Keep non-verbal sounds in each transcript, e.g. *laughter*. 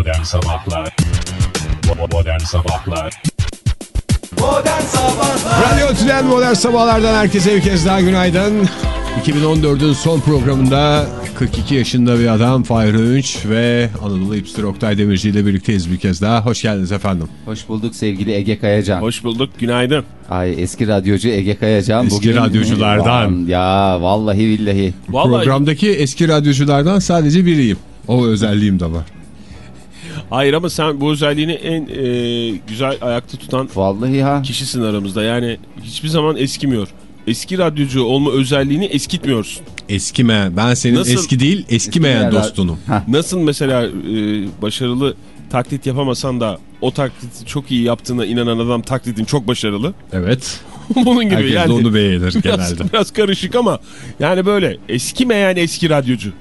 Modern Sabahlar Modern Sabahlar Modern Sabahlar Radyo Tüden Modern Sabahlar'dan herkese bir kez daha günaydın. 2014'ün son programında 42 yaşında bir adam Fahir Öğünç ve Anadolu Hipster Oktay Demirci ile birlikteyiz bir kez daha. Hoş geldiniz efendim. Hoş bulduk sevgili Ege Kayacan. Hoş bulduk, günaydın. Ay eski radyocu Ege Kayacan. Eski radyoculardan. Ya vallahi billahi. Vallahi Programdaki eski radyoculardan sadece biriyim. O özelliğim de var. Hayır ama sen bu özelliğini en e, güzel ayakta tutan Vallahi ha. kişisin aramızda. Yani hiçbir zaman eskimiyor. Eski radyocu olma özelliğini eskitmiyorsun. Eskime. Ben senin Nasıl? eski değil eskimeyen Eskimeyen- dostunum. Nasıl mesela e, başarılı taklit yapamasan da o taklidi çok iyi yaptığına inanan adam taklidin çok başarılı. Evet. *laughs* Bunun gibi Herkes yani. onu beğenir biraz, genelde. biraz karışık ama yani böyle eskimeyen eski radyocu.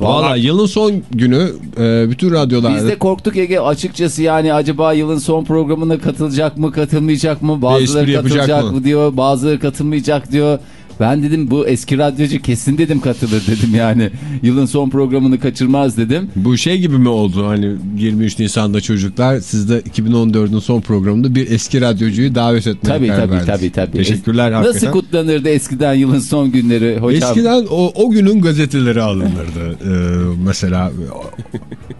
Valla yılın son günü e, bütün radyolarda Biz de korktuk Ege açıkçası yani acaba yılın son programına katılacak mı katılmayacak mı bazıları katılacak mı? mı? diyor bazıları katılmayacak diyor. Ben dedim bu eski radyocu kesin dedim katılır dedim yani yılın son programını kaçırmaz dedim. Bu şey gibi mi oldu hani 23 Nisan'da çocuklar siz de 2014'ün son programında bir eski radyocuyu davet etmeye Tabii karar tabii verdiniz. tabii tabii. Teşekkürler Nasıl hakikaten. kutlanırdı eskiden yılın son günleri hocam? Eskiden o, o günün gazeteleri alınırdı. Ee, mesela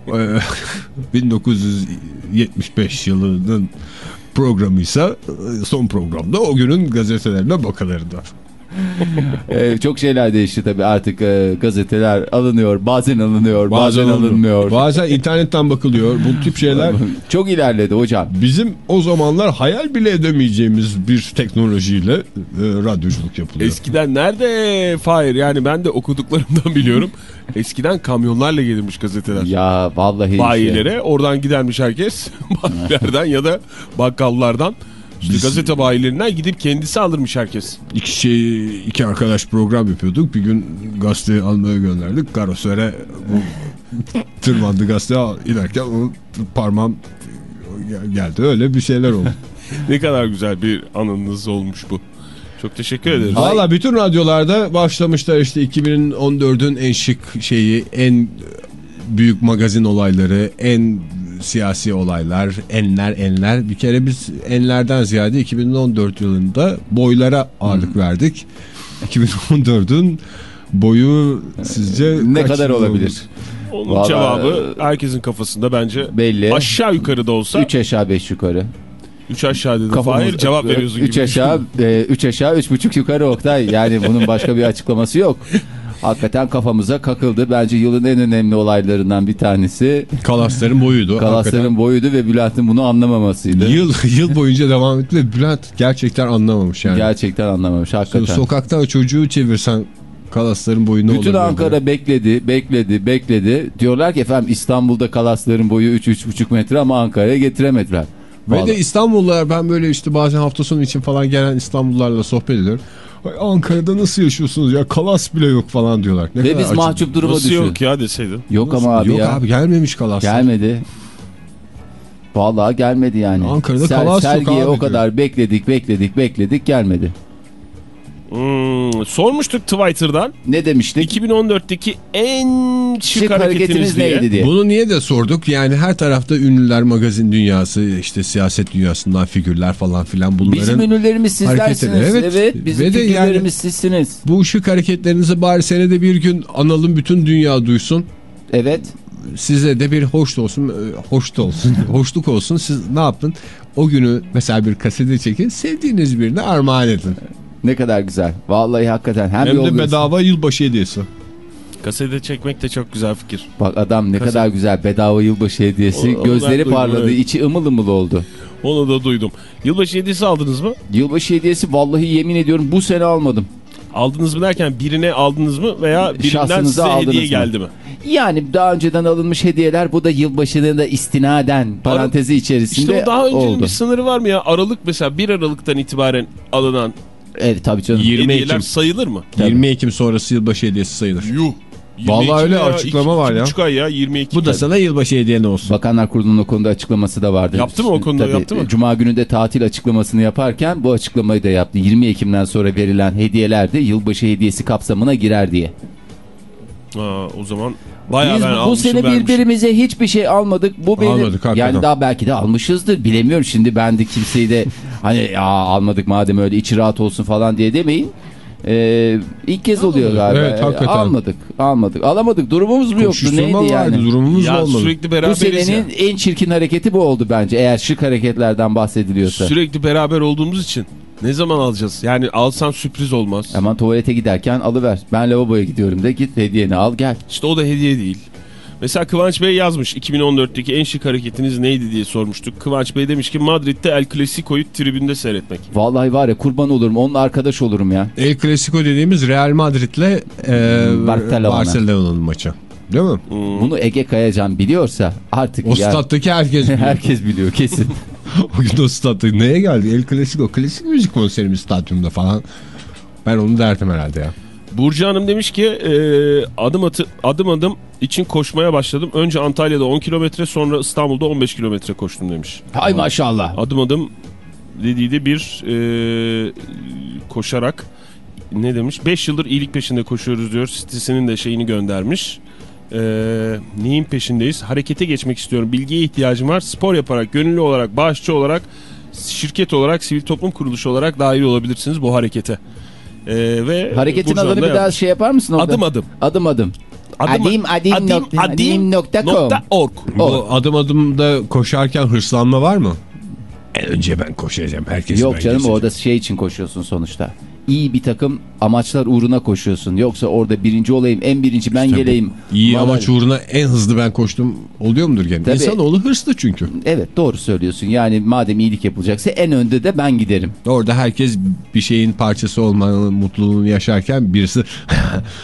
e, *laughs* 1975 yılının programıysa e, son programda o günün gazetelerine bakılırdı. *laughs* Ee, çok şeyler değişti tabii artık e, gazeteler alınıyor bazen alınıyor bazen, alınıyor. alınmıyor. Bazen internetten bakılıyor. Bu tip şeyler *laughs* Çok ilerledi hocam. bizim o zamanlar hayal bile edemeyeceğimiz bir teknolojiyle e, radyoculuk yapılıyor. Eskiden nerede Fahir? Yani ben de okuduklarımdan *laughs* biliyorum. Eskiden kamyonlarla gelirmiş gazeteler. Ya vallahi işte. bayilere. Oradan gidermiş herkes. Bayilerden ya da bakkallardan. İşte Biz- gazete bayilerinden gidip kendisi alırmış herkes. İki, şey, iki arkadaş program yapıyorduk. Bir gün gazete almaya gönderdik. Karosere bu *laughs* tırmandı gazete inerken o parmağım gel- geldi. Öyle bir şeyler oldu. *laughs* Ne kadar güzel bir anınız olmuş bu. Çok teşekkür ederiz. Valla bütün radyolarda başlamışlar işte 2014'ün en şık şeyi, en büyük magazin olayları, en siyasi olaylar, enler enler. Bir kere biz enlerden ziyade 2014 yılında boylara ağırlık verdik. 2014'ün boyu sizce Ne kaç kadar olabilir? Onun Vallahi- cevabı herkesin kafasında bence Belli. aşağı yukarı da olsa 3 3 aşağı 5 yukarı. aşağı dedi Kafamız- Fahir cevap veriyorsun 3 gibi. aşağı 3 aşağı 3,5 yukarı Oktay. Yani bunun başka bir açıklaması yok. *laughs* Hakikaten kafamıza kakıldı. Bence yılın en önemli olaylarından bir tanesi Kalasların boyuydu. Kalasların boyuydu ve Bülent'in bunu anlamamasıydı. Hakikaten Yıl, yıl boyunca devam etti ve Bülent gerçekten anlamamış yani. Gerçekten anlamamış hakikaten. Sokakta çocuğu çevirsen kalasların boyu ne olur? Bütün böyle? Ankara bekledi, bekledi, bekledi. Diyorlar ki efendim İstanbul'da kalasların boyu 3-3,5 metre ama Ankara'ya getiremediler. Ve Vallahi. de İstanbullular ben böyle işte bazen hafta sonu için falan gelen İstanbullularla sohbet ediyorum. Ankara'da nasıl yaşıyorsunuz ya kalas bile yok falan diyorlar. Ne Ve biz acı. mahcup duruma Nasıl düşüyoruz. yok ya deseydin. Yok ama abi Yok ya. abi gelmemiş kalas. Gelmedi. Vallahi gelmedi yani. Ankara'da kalas yok Sergiye abi o diyor. kadar bekledik, bekledik, bekledik gelmedi. Hmm, sormuştuk Twitter'dan. Ne demiştik? 2014'teki en şık, Şık hareketiniz diye. neydi diye. Bunu niye de sorduk? Yani her tarafta ünlüler, magazin dünyası, işte siyaset dünyasından figürler falan filan bunların. Bizim ünlülerimiz sizlersiniz. evet. Evet, bizim Ve de figürlerimiz yani- sizsiniz. Bu şık hareketlerinizi bari senede bir gün analım bütün dünya duysun. Evet. Size de bir hoş olsun, e, hoş olsun, *laughs* hoşluk olsun. Siz ne yapın? O günü mesela bir kasete çekin, sevdiğiniz birine armağan edin. Ne kadar güzel. Vallahi hakikaten hem, Hem de bedava yılbaşı hediyesi. Kasete çekmek de çok güzel fikir. Bak adam ne Kaset- kadar güzel bedava yılbaşı hediyesi. O- Gözleri duydum, parladı, evet. içi ımıl ımıl oldu. Onu da duydum. Yılbaşı hediyesi aldınız mı? Yılbaşı hediyesi vallahi yemin ediyorum bu sene almadım. Aldınız mı derken birine aldınız mı veya birinden Şahsınıza size aldınız hediye mı? geldi mi? Yani daha önceden alınmış hediyeler bu da yılbaşının da istinaden parantezi içerisinde İşte o daha öncenin oldu. bir sınırı var mı ya? Aralık mesela 1 Aralık'tan itibaren alınan Evet tabii canım. 20 hediyeler Ekim. sayılır mı? 20 Ekim sonrası yılbaşı hediyesi sayılır. Yuh. 20 Vallahi öyle ya, açıklama iki- var ya. buçuk ay ya 22. Bu da sana yılbaşı hediyen olsun. Bakanlar Kurulu'nun o konuda açıklaması da vardı. Yaptı mı o konuda, Tabii, yaptı mı? Cuma günü de tatil açıklamasını yaparken bu açıklamayı da yaptı. 20 Ekim'den sonra verilen hediyeler de yılbaşı hediyesi kapsamına girer diye. Aa, o zaman bayağı Biz ben bu sene vermişim. birbirimize hiçbir şey almadık. Bu benim Almadık, hakikaten. yani daha belki de almışızdır. Bilemiyorum şimdi ben de kimseyi de hani ya almadık madem öyle içi rahat olsun falan diye demeyin. Ee, ilk kez oluyor galiba. Evet, hakikaten. Almadık. Almadık. Alamadık. Durumumuz mu yoktu? Neydi vardı yani? durumumuz Ya olmadı. sürekli Bu beraberiz senenin ya. en çirkin hareketi bu oldu bence. Eğer şık hareketlerden bahsediliyorsa. Sürekli beraber olduğumuz için ne zaman alacağız? Yani alsan sürpriz olmaz. Aman tuvalete giderken alıver. Ben lavaboya gidiyorum de git hediyeni al gel. İşte o da hediye değil. Mesela Kıvanç Bey yazmış 2014'teki en şık hareketiniz neydi diye sormuştuk. Kıvanç Bey demiş ki Madrid'de El Clasico'yu tribünde seyretmek. Vallahi var ya kurban olurum onunla arkadaş olurum ya. El Clasico dediğimiz Real Madrid'le e, Barcelona. Barcelona'nın maçı. Değil mi? Bunu Ege Kayacan biliyorsa artık O ya- stat'taki herkes *laughs* biliyor. herkes biliyor kesin. *laughs* o gün o statta neye geldi? El Clasico. Klasik müzik konserimiz stadyumda falan. Ben onu derdim herhalde ya. Burcu Hanım demiş ki e, adım, atı, adım adım için koşmaya başladım. Önce Antalya'da 10 kilometre sonra İstanbul'da 15 kilometre koştum demiş. Hay maşallah. Adım adım dediği de bir e, koşarak ne demiş? 5 yıldır iyilik peşinde koşuyoruz diyor. Sitesinin de şeyini göndermiş. E, neyin peşindeyiz? Harekete geçmek istiyorum. Bilgiye ihtiyacım var. Spor yaparak, gönüllü olarak, bağışçı olarak, şirket olarak, sivil toplum kuruluşu olarak dahil olabilirsiniz bu harekete. E, ve Hareketin adını bir daha şey yapar mısın? orada? Adım adım. Adım adım. Adım Adim adim nokta- adim nokta com. nokta org. Bu adım adımda koşarken hırslanma var mı? En önce ben koşacağım. Herkes Yok canım geçeceğim. orada şey için koşuyorsun sonuçta. İyi bir takım amaçlar uğruna koşuyorsun. Yoksa orada birinci olayım, en birinci ben İşte geleyim. İyi Vallahi- amaç uğruna en hızlı ben koştum oluyor mudur gene? Tabii. İnsanoğlu hırslı çünkü. Evet doğru söylüyorsun. Yani madem iyilik yapılacaksa en önde de ben giderim. Orada herkes bir şeyin parçası olmanın mutluluğunu yaşarken birisi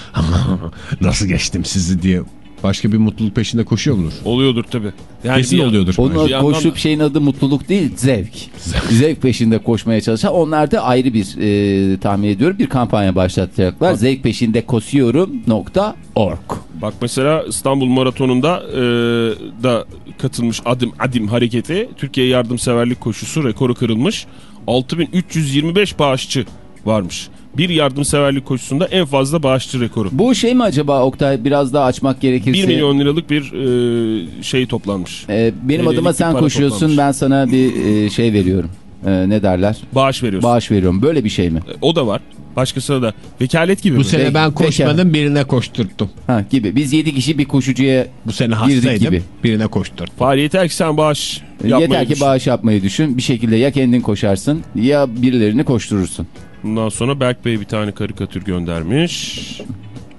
*laughs* nasıl geçtim sizi diye başka bir mutluluk peşinde koşuyor mudur? Oluyordur tabii. Yani Kesin bir- oluyordur. Onun Bir yandan koşup da- şeyin adı mutluluk değil zevk. zevk peşinde koşmaya çalışan. Onlar da ayrı bir e, tahmin ediyorum bir kampanya başlatacaklar. Zevk peşinde koşuyorum.org. Bak mesela İstanbul Maratonu'nda e, da katılmış adım adim hareketi Türkiye yardımseverlik koşusu rekoru kırılmış. 6325 bağışçı varmış. Bir yardımseverlik koşusunda en fazla bağışçı rekoru. Bu şey mi acaba Oktay biraz daha açmak gerekirse? 1 milyon liralık bir e, şey toplanmış. E, benim TL'lik adıma sen koşuyorsun toplanmış. ben sana bir e, şey veriyorum. E, ne derler? Bağış veriyorsun. Bağış veriyorum. Böyle bir şey mi? E, O da var. Başkasına da. Vekalet gibi Bu mi? sene Peki, ben koşmadım birine koşturttum. Ha gibi. Biz 7 kişi bir koşucuya Bu sene hastaydım gibi. birine koşturttum. Faaliyet her ki sen bağış yapmayı yeter ki düşün. bağış yapmayı düşün. Bir şekilde ya kendin koşarsın ya birilerini koşturursun. Bundan sonra Berk Bey bir tane karikatür göndermiş.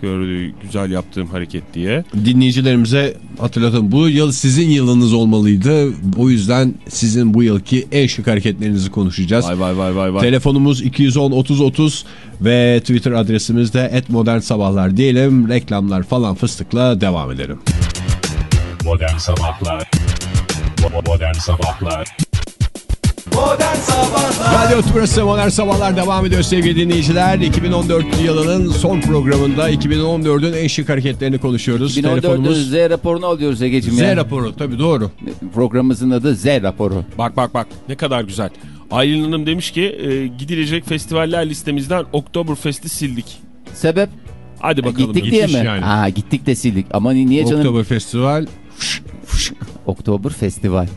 Gördüğü güzel yaptığım hareket diye. Dinleyicilerimize hatırlatalım. Bu yıl sizin yılınız olmalıydı. O yüzden sizin bu yılki en şık hareketlerinizi konuşacağız. Vay vay vay vay vay. Telefonumuz 210 30 30 ve Twitter adresimiz de @modernsabahlar diyelim. Reklamlar falan fıstıkla devam edelim. Modern Sabahlar Modern Sabahlar Modern Sabahlar Radyo Tümrüt'te Modern Sabahlar devam ediyor sevgili dinleyiciler. 2014 yılının son programında 2014'ün en şık hareketlerini konuşuyoruz. 2014'ün Telefonumuz Z raporunu alıyoruz Ege'cim Z ya. raporu tabii doğru. Programımızın adı Z raporu. Bak bak bak ne kadar güzel. Aylin Hanım demiş ki e, gidilecek festivaller listemizden Oktoberfest'i sildik. Sebep? Hadi bakalım. gittik diye mi? yani. Ha gittik de sildik. Ama niye canım? Oktober Festival, Oktober Festival.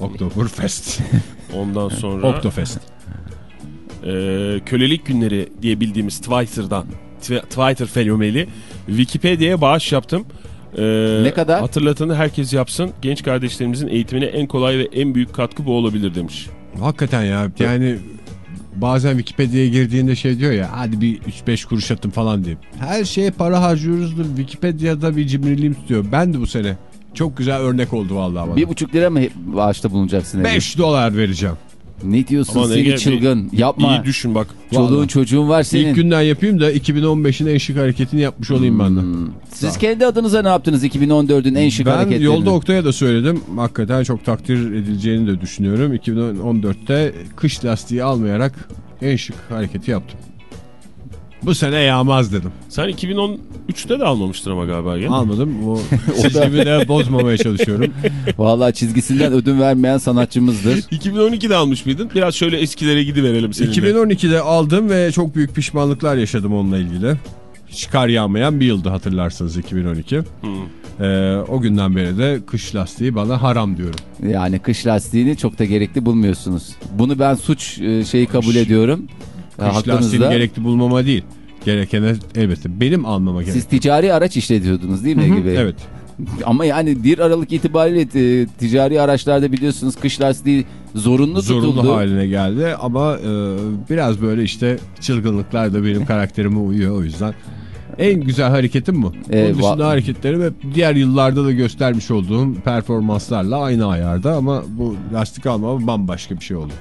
Oktoberfest, *laughs* Ondan sonra Oktofest. e, kölelik günleri diye bildiğimiz Twitter'dan Twi- Twitter fenomeni Wikipedia'ya bağış yaptım. E, Ne kadar? Hatırlatanı herkes yapsın. Genç kardeşlerimizin eğitimine en kolay ve en büyük katkı bu olabilir demiş. Hakikaten ya yani bazen Wikipedia'ya girdiğinde şey diyor ya hadi bir 3-5 kuruş atın falan diye. Her şeye para harcıyoruz da Wikipedia'da bir cimriliğim tutuyor. Ben de bu sene çok güzel örnek oldu vallahi bana. Bir buçuk lira mı bağışta bulunacaksın? 5 dolar vereceğim. Ne diyorsun Aman seni Ege, bir- çılgın? Yapma. İyi düşün bak. Çoluğun Vallahi. çocuğun var senin. İlk günden yapayım da 2015'in en şık hareketini yapmış olayım ben de. Siz kendi adınıza ne yaptınız 2014'ün en şık Ben hareketlerini? yolda Oktay'a da söyledim. Hakikaten çok takdir edileceğini de düşünüyorum. 2014'te kış lastiği almayarak en şık hareketi yaptım. Bu sene yağmaz dedim. Sen 2013'te de almamıştın ama galiba. ya. Almadım. O *laughs* çizgimi de bozmamaya çalışıyorum. *laughs* Vallahi çizgisinden ödün vermeyen sanatçımızdır. 2012'de almış mıydın? Biraz şöyle eskilere gidiverelim seninle. 2012'de aldım ve çok büyük pişmanlıklar yaşadım onunla ilgili. hiç kar yağmayan bir yıldı hatırlarsanız 2012. Ee, o günden beri de kış lastiği bana haram diyorum. Yani kış lastiğini çok da gerekli bulmuyorsunuz. Bunu ben suç e, şeyi kabul ediyorum. Kış Hakkınızda. lastiğini gerekli bulmama değil. Gerekene elbette benim almama gerek. Siz ticari araç işletiyordunuz değil mi Ege Bey? Evet. Ama yani 1 Aralık itibariyle e, ticari araçlarda biliyorsunuz kış lastiği zorunlu, Zorunlu tutuldu. haline geldi ama e, biraz böyle işte çılgınlıklar da benim karakterime uyuyor o yüzden. En güzel hareketim bu. Ee, Onun dışında hareketlerim hep diğer yıllarda da göstermiş olduğum performanslarla aynı ayarda ama bu lastik alma bambaşka bir şey oldu.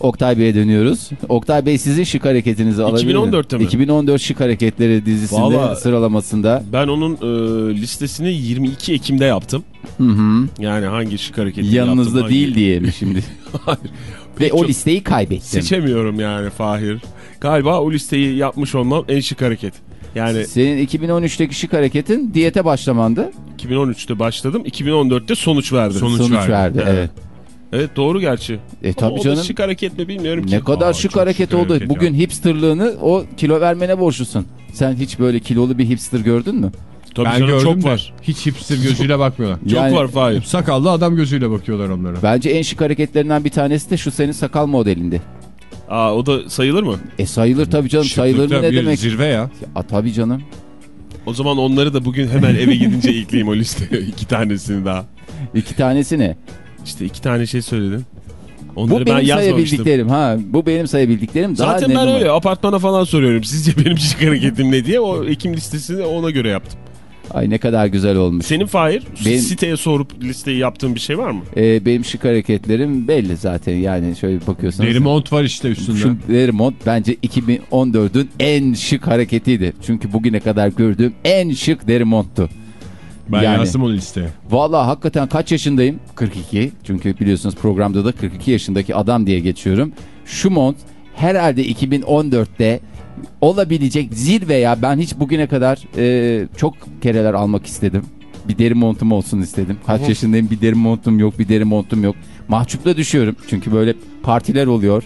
Oktay Bey'e dönüyoruz. Oktay Bey sizin şık hareketinizi alabilir 2014'te mi? 2014 şık hareketleri dizisinde Vallahi- sıralamasında. Ben onun e, listesini 22 Ekim'de yaptım. Hı hı. Yani hangi şık hareketi yaptım. Yanınızda hangi- değil diye mi şimdi? *laughs* Hayır. Ve o listeyi kaybettim. Seçemiyorum yani Fahir. Galiba o listeyi yapmış olmam en şık hareket. Yani Senin 2013'teki şık hareketin diyete başlamandı. 2013'te başladım. 2014'te sonuç verdi. Sonuç Sonuç, verdi. verdi. Evet. Evet. Evet doğru gerçi. E Ama tabii o da canım. şık hareket mi bilmiyorum ki. Ne kadar Aa, şık hareket şık oldu. hareket Bugün hipsterlığını o kilo vermene borçlusun. Sen hiç böyle kilolu bir hipster gördün mü? Tabii ben canım, gördüm çok de var. hiç hipster gözüyle *laughs* bakmıyorlar. Çok Yani- var Fahir. Sakallı adam gözüyle bakıyorlar onlara. Bence en şık hareketlerinden bir tanesi de şu senin sakal modelinde. Aa, o da sayılır mı? E sayılır tabii canım. Sayılır mı Şıklıkta ne demek? zirve ya. A, tabii canım. O zaman onları da bugün hemen eve gidince *laughs* ekleyeyim o listeye. iki tanesini daha. İki tanesi ne? İşte iki tane şey söyledin. Bu Onları ben benim yazmamıştım. sayabildiklerim. Ha, bu benim sayabildiklerim. Daha Zaten ben öyle apartmana falan soruyorum. Sizce benim şık hareketim ne diye. O Ekim listesini ona göre yaptım. Ay ne kadar güzel olmuş. Senin Fahir Benim- siteye sorup listeyi yaptığın bir şey var mı? Ee, benim şık hareketlerim belli zaten. Yani şöyle bakıyorsanız. Deri mont var işte üstünde. Şu Derimont bence 2014'ün en şık hareketiydi. Çünkü bugüne kadar gördüğüm en şık Derimont'tu. Ben yani- yazdım onu listeye. Vallahi hakikaten kaç yaşındayım? 42. Çünkü biliyorsunuz programda da 42 yaşındaki adam diye geçiyorum. Şu mont herhalde 2014'te olabilecek zirve ya. Ben hiç bugüne kadar e, çok kereler almak istedim. Bir deri montum olsun istedim. Kaç yaşındayım bir deri montum yok bir deri montum yok. Mahcupla düşüyorum. Çünkü böyle partiler oluyor.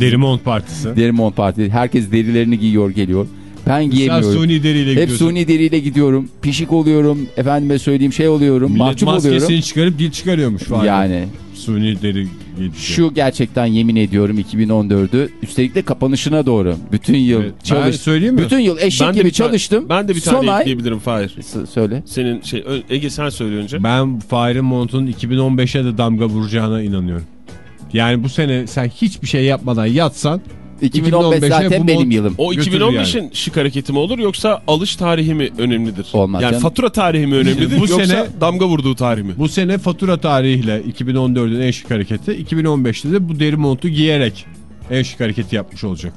Deri mont partisi. Deri mont parti. Herkes derilerini giyiyor geliyor. Ben Sen giyemiyorum. suni deriyle Hep gidiyorsun. suni deriyle gidiyorum. Pişik oluyorum. Efendime söyleyeyim şey oluyorum. Millet mahcup maskesini oluyorum. çıkarıp dil çıkarıyormuş falan. Yani Suni deri giydi. şu gerçekten yemin ediyorum 2014'ü üstelik de kapanışına doğru. Bütün yıl Evet, ben çalış. söyleyeyim mi? Bütün yıl eşek Ben gibi çalıştım. Ben de bir Son tane ay... ekleyebilirim Fahir. S- Söyle. Senin şey Ege sen söyle önce. Ben Fahir'in montunun 2015'e de damga vuracağına inanıyorum. Yani bu sene sen hiçbir şey yapmadan yatsan 2015 2015'e zaten benim yılım. O Götürür 2015'in şık hareketi mi olur yoksa alış tarihi mi önemlidir? Olmaz Yani canım. fatura tarihi mi önemlidir *laughs* Bu yoksa sene- damga vurduğu tarih mi? Bu sene fatura tarihiyle 2014'ün en şık hareketi 2015'te de bu deri montu giyerek en şık hareketi yapmış olacak.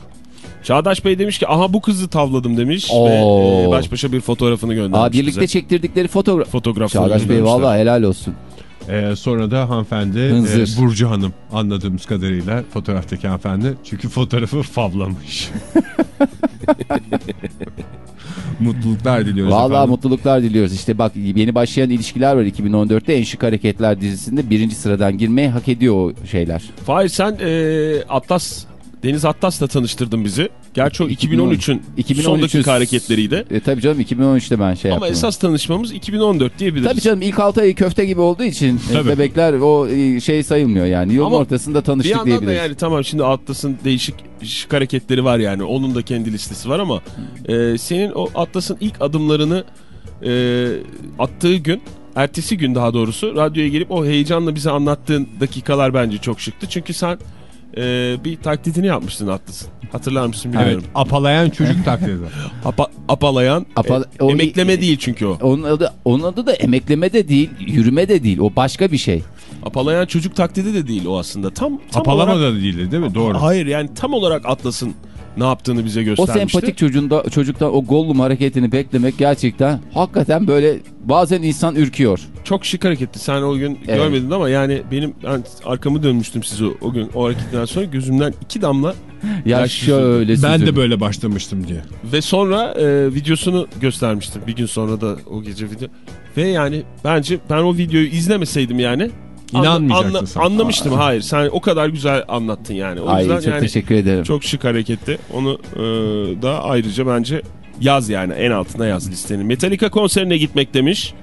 Çağdaş Bey demiş ki aha bu kızı tavladım demiş Oo. ve e, baş başa bir fotoğrafını göndermiş Aa, birlikte bize. çektirdikleri fotoğraf. Çağdaş Bey valla helal olsun. Ee, sonra da hanımefendi Hınzır. e, Burcu Hanım anladığımız kadarıyla fotoğraftaki hanımefendi çünkü fotoğrafı favlamış. *laughs* Mutluluklar diliyoruz Valla efendim. mutluluklar diliyoruz. İşte bak yeni başlayan ilişkiler var 2014'te En Şık Hareketler dizisinde birinci sıradan girmeyi hak ediyor o şeyler. Fahir sen e, Atlas Deniz Atlas'la tanıştırdın bizi. Gerçi o 2013'ün 2013'ün son dakika hareketleriydi. E, tabii canım 2013'te ben şey Ama yaptım. esas tanışmamız 2014 diyebiliriz. Tabii canım ilk 6 ayı köfte gibi olduğu için e, Tabii. bebekler o e, şey sayılmıyor yani. Yolun Ama ortasında Bir tanıştık yandan da diyebiliriz. yani tamam şimdi Atlas'ın değişik şık hareketleri var yani. Onun da kendi listesi var ama e, senin o Atlas'ın ilk adımlarını e, attığı gün ertesi gün daha doğrusu radyoya gelip o heyecanla bize anlattığın dakikalar bence çok şıktı. Çünkü sen e, bir taklidini yapmıştın Atlas'ın. Hatırlar mısın Evet, bilmiyorum. apalayan çocuk taklidi. *laughs* Apa- apalayan Apa- e, o- emekleme değil çünkü o. Onun adı, onun adı da emekleme de değil, yürüme de değil. O başka bir şey. Apalayan çocuk taklidi de değil o aslında. Tam tam Apalama olarak da değildi değil mi? Doğru. Hayır yani tam olarak Atlas'ın ne yaptığını bize O göstermişti. sempatik çocuğunda, çocuktan o Gollum hareketini beklemek gerçekten hakikaten böyle bazen insan ürküyor. Çok şık hareketti. Sen o gün Evet. görmedin ama yani benim ben arkamı dönmüştüm size o, o gün o hareketten sonra gözümden iki damla Ya Yaş şöyle Ben de böyle başlamıştım diye. ve sonra e, videosunu göstermiştim. Bir gün sonra da o gece video. Ve yani bence ben o videoyu izlemeseydim yani İnanmayacaktın sen. Anlamıştım. Hayır sen o kadar güzel anlattın yani. O Ay yüzden çok yani teşekkür ederim. çok şık hareketti. Onu e, da ayrıca bence Yaz yani en altına yaz listenin. Metallica konserine gitmek demiş.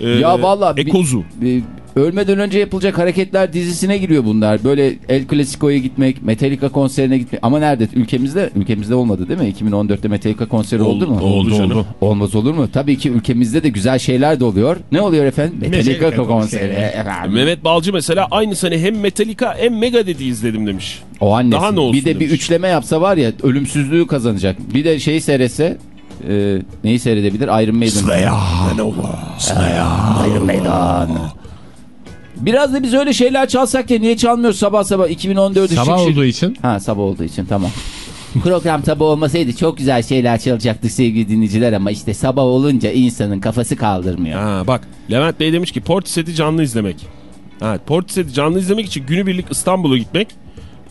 Ee, Ya vallahi bir- Ekozu. Ee, Ölmeden önce yapılacak hareketler dizisine giriyor bunlar. Böyle El Clasico'ya gitmek, Metallica konserine gitmek. Ama nerede? Ülkemizde ülkemizde olmadı değil mi? 2014'te Metallica konseri oldu, mu? oldu canım. Olmaz olur mu? Tabii ki ülkemizde de güzel şeyler de oluyor. Ne oluyor efendim? Metallica, konseri. Efendim. Mehmet Balcı mesela aynı sene hem Metallica hem Megadeth'i izledim demiş. O annesi. Daha ne olsun bir de bir demiş. üçleme yapsa var ya ölümsüzlüğü kazanacak. Bir de şeyi seyretse e, neyi seyredebilir? Iron Maiden. Iron Maiden. Biraz da biz öyle şeyler çalsak ya niye çalmıyoruz sabah sabah 2014'ü Sabah şık şık. olduğu için Ha sabah olduğu için tamam. Program sabah olmasaydı çok güzel şeyler çalacaktık sevgili dinleyiciler ama işte sabah olunca insanın kafası kaldırmıyor. Ha bak Levent Bey demiş ki Portishead'i canlı izlemek. Evet Portishead'i canlı izlemek için günübirlik İstanbul'a gitmek.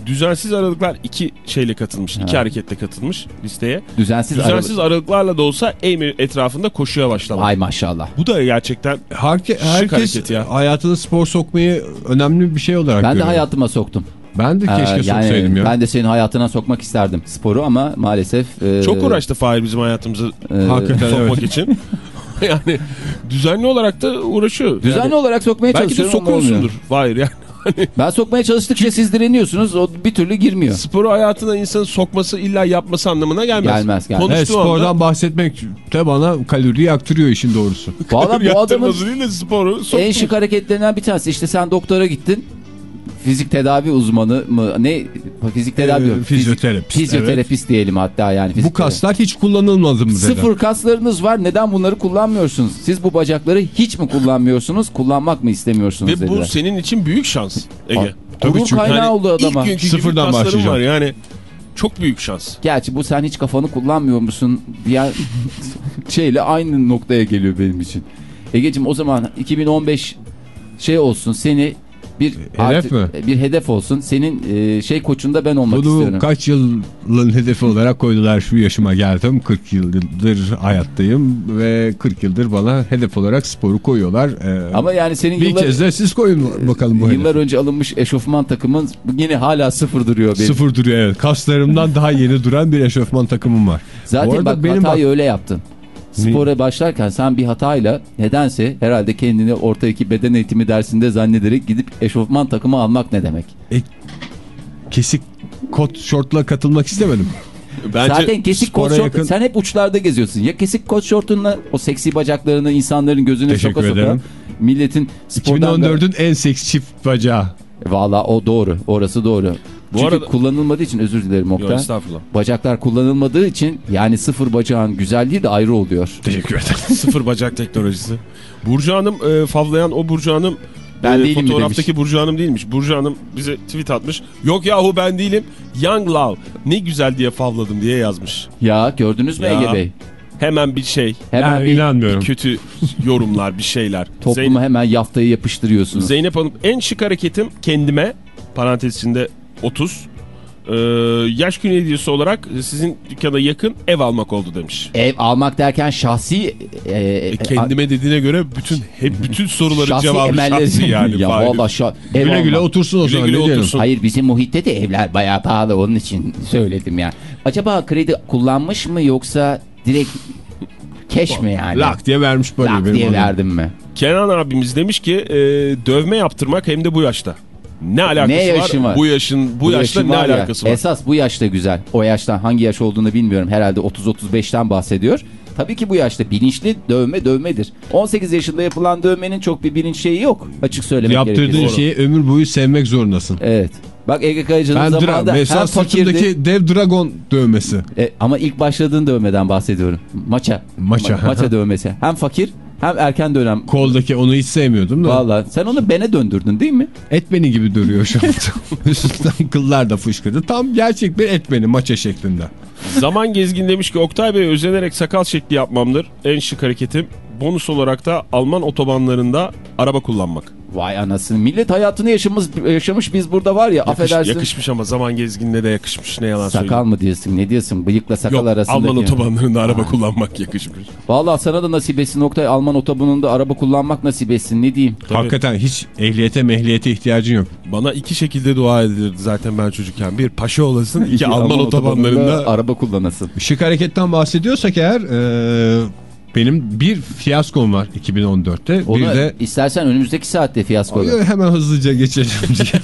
Düzensiz aralıklar iki şeyle katılmış. iki hareketle katılmış listeye. Düzensiz, Düzensiz aralıklarla da olsa Amy etrafında koşuya başlamak. Ay maşallah. Bu da gerçekten Herke, herkes hareket ya. hayatına spor sokmayı önemli bir şey olarak Ben de görüyor. hayatıma soktum. Ben de keşke Ee, yani soksaydım ya. Ben de senin hayatına sokmak isterdim sporu ama maalesef. e, çok uğraştı Fahir bizim hayatımızı e, Hakikaten sokmak evet. için. *laughs* yani düzenli olarak da uğraşıyor. Düzenli Yani olarak sokmaya belki de çalışıyorum ama olmuyor. sokuyorsundur Fahir yani. Hani Ben sokmaya çalıştıkça siz direniyorsunuz o bir türlü girmiyor. sporu hayatına insanın sokması illa yapması anlamına gelmez. Gelmez, gelmez. Evet, Konuştuğu spordan anda bahsetmek de bana kalori yaktırıyor işin doğrusu. Valla bu *laughs* adamın değil de sporu soktu. en şık hareketlerinden bir tanesi işte sen doktora gittin. Fizik tedavi uzmanı mı ne fizik tedavi Ee, fizyoterapist, Fizyoterapist diyelim hatta yani. Bu kaslar hiç kullanılmadı mı dedi. Sıfır kaslarınız var. Neden bunları kullanmıyorsunuz? Siz bu bacakları hiç mi kullanmıyorsunuz? Kullanmak mı istemiyorsunuz Ve bu dediler. senin için büyük şans Ege. Aa, gurur çünkü kaynağı hani oldu adama. İlk günkü Sıfırdan başlayacağım. var yani. Çok büyük şans. Gerçi bu sen hiç kafanı kullanmıyor musun diye *laughs* şeyle aynı noktaya geliyor benim için. Egeciğim o zaman 2015 şey olsun seni bir Hedef mi? Bir hedef olsun. Senin e, şey koçunda ben olmak Bunu istiyorum. kaç yılın hedefi olarak koydular şu yaşıma geldim. 40 yıldır hayattayım ve 40 yıldır bana hedef olarak sporu koyuyorlar. Ee, Ama yani senin bir yıllar, kez de siz koyun bakalım bu yıllar hedefi. önce alınmış eşofman takımın yine hala sıfır duruyor benim. Sıfır duruyor evet. Kaslarımdan daha yeni duran bir eşofman takımım var. Zaten bak benim hatayı öyle yaptın. Spora başlarken sen bir hatayla nedense herhalde kendini orta iki beden eğitimi dersinde zannederek gidip eşofman takımı almak ne demek? kesik kot şortla katılmak istemedim. Bence Zaten kesik kot şort yakın- sen hep uçlarda geziyorsun. Ya kesik kot şortunla o seksi bacaklarını insanların gözüne Teşekkür soka soka ederim. milletin spordan da... 2014'ün en seks çift bacağı. Valla o doğru. Orası doğru. Bu Çünkü arada- kullanılmadığı için özür dilerim Yok, Oktay. estağfurullah. Bacaklar kullanılmadığı için yani sıfır bacağın güzelliği de ayrı oluyor. Teşekkür ederim. *laughs* Sıfır bacak teknolojisi. Burcu Hanım e, favlayan o Burcu Hanım Ben e, değilim fotoğraftaki Burcu Hanım değilmiş. Burcu Hanım bize tweet atmış. Yok yahu ben değilim. Young Love. Ne güzel diye favladım diye yazmış. Ya gördünüz mü Ya. Ege Bey? Hemen bir şey. Hemen Ben bir inanmıyorum. Kötü yorumlar bir şeyler. *laughs* topluma hemen yaftayı yapıştırıyorsunuz. Zeynep Hanım en şık hareketim kendime parantez içinde 30 e, yaş günü hediyesi olarak sizin dükkana yakın ev almak oldu demiş. Ev almak derken şahsi e, E, kendime dediğine göre bütün hep bütün soruların şahsi cevabı emelleri şahsi yani. ya valla şa- ev Güle güle otursun o Güle zaman güle otursun. Hayır bizim muhitte de evler bayağı pahalı onun için söyledim ya. Acaba kredi kullanmış mı yoksa direkt cash mi yani? Lak diye vermiş böyle Lak diye verdim mi? Kenan abimiz demiş ki e, dövme yaptırmak hem de bu yaşta. Ne alakası Ne yaşın var? Bu yaşın bu, yaşta yaşın ne var ya, alakası var? Esas bu yaşta güzel. O yaştan hangi yaş olduğunu bilmiyorum. Herhalde 30-35'ten bahsediyor. Tabii ki bu yaşta bilinçli dövme dövmedir. 18 yaşında yapılan dövmenin çok bir bilinç şeyi yok. Açık söylemek Yaptırdığın gerekirse. şeyi ömür boyu sevmek zorundasın. Evet. Bak Ege dra zamanında hem mesela fakirdi. sırtımdaki dev dragon dövmesi. E, ama ilk başladığın dövmeden bahsediyorum. Maça. Maça. Ma- maça dövmesi. Hem fakir hem erken dönem. Koldaki onu hiç sevmiyordum da. Valla sen onu bene döndürdün değil mi? Et beni gibi duruyor şu anda. *laughs* Üstünden kıllar da fışkırdı. Tam gerçek bir et beni maça şeklinde. Zaman gezgin demiş ki Oktay Bey özenerek sakal şekli yapmamdır. En şık hareketim. Bonus olarak da Alman otobanlarında araba kullanmak. Vay anasını. Millet hayatını yaşamış, yaşamış biz burada var ya Yakış- affedersin. yakışmış ama zaman gezginine de yakışmış ne yalan söyleyeyim. Sakal mı diyorsun ne diyorsun bıyıkla sakal Yok arasındaki. Alman otobanlarında araba kullanmak yakışmış. Valla sana da nasip etsin Oktay Alman otobanında araba kullanmak nasip etsin ne diyeyim. Tabii. Hakikaten hiç ehliyete mehliyete ihtiyacın yok. Bana iki şekilde dua edilirdi zaten ben çocukken. Bir paşa olasın, iki, *laughs* İki Alman, otobanlarında. araba kullanasın. Şık hareketten bahsediyorsak eğer e, benim bir fiyaskom var 2014'te. Onu bir de istersen önümüzdeki saatte fiyasko. hemen hızlıca geçelim *laughs* diye.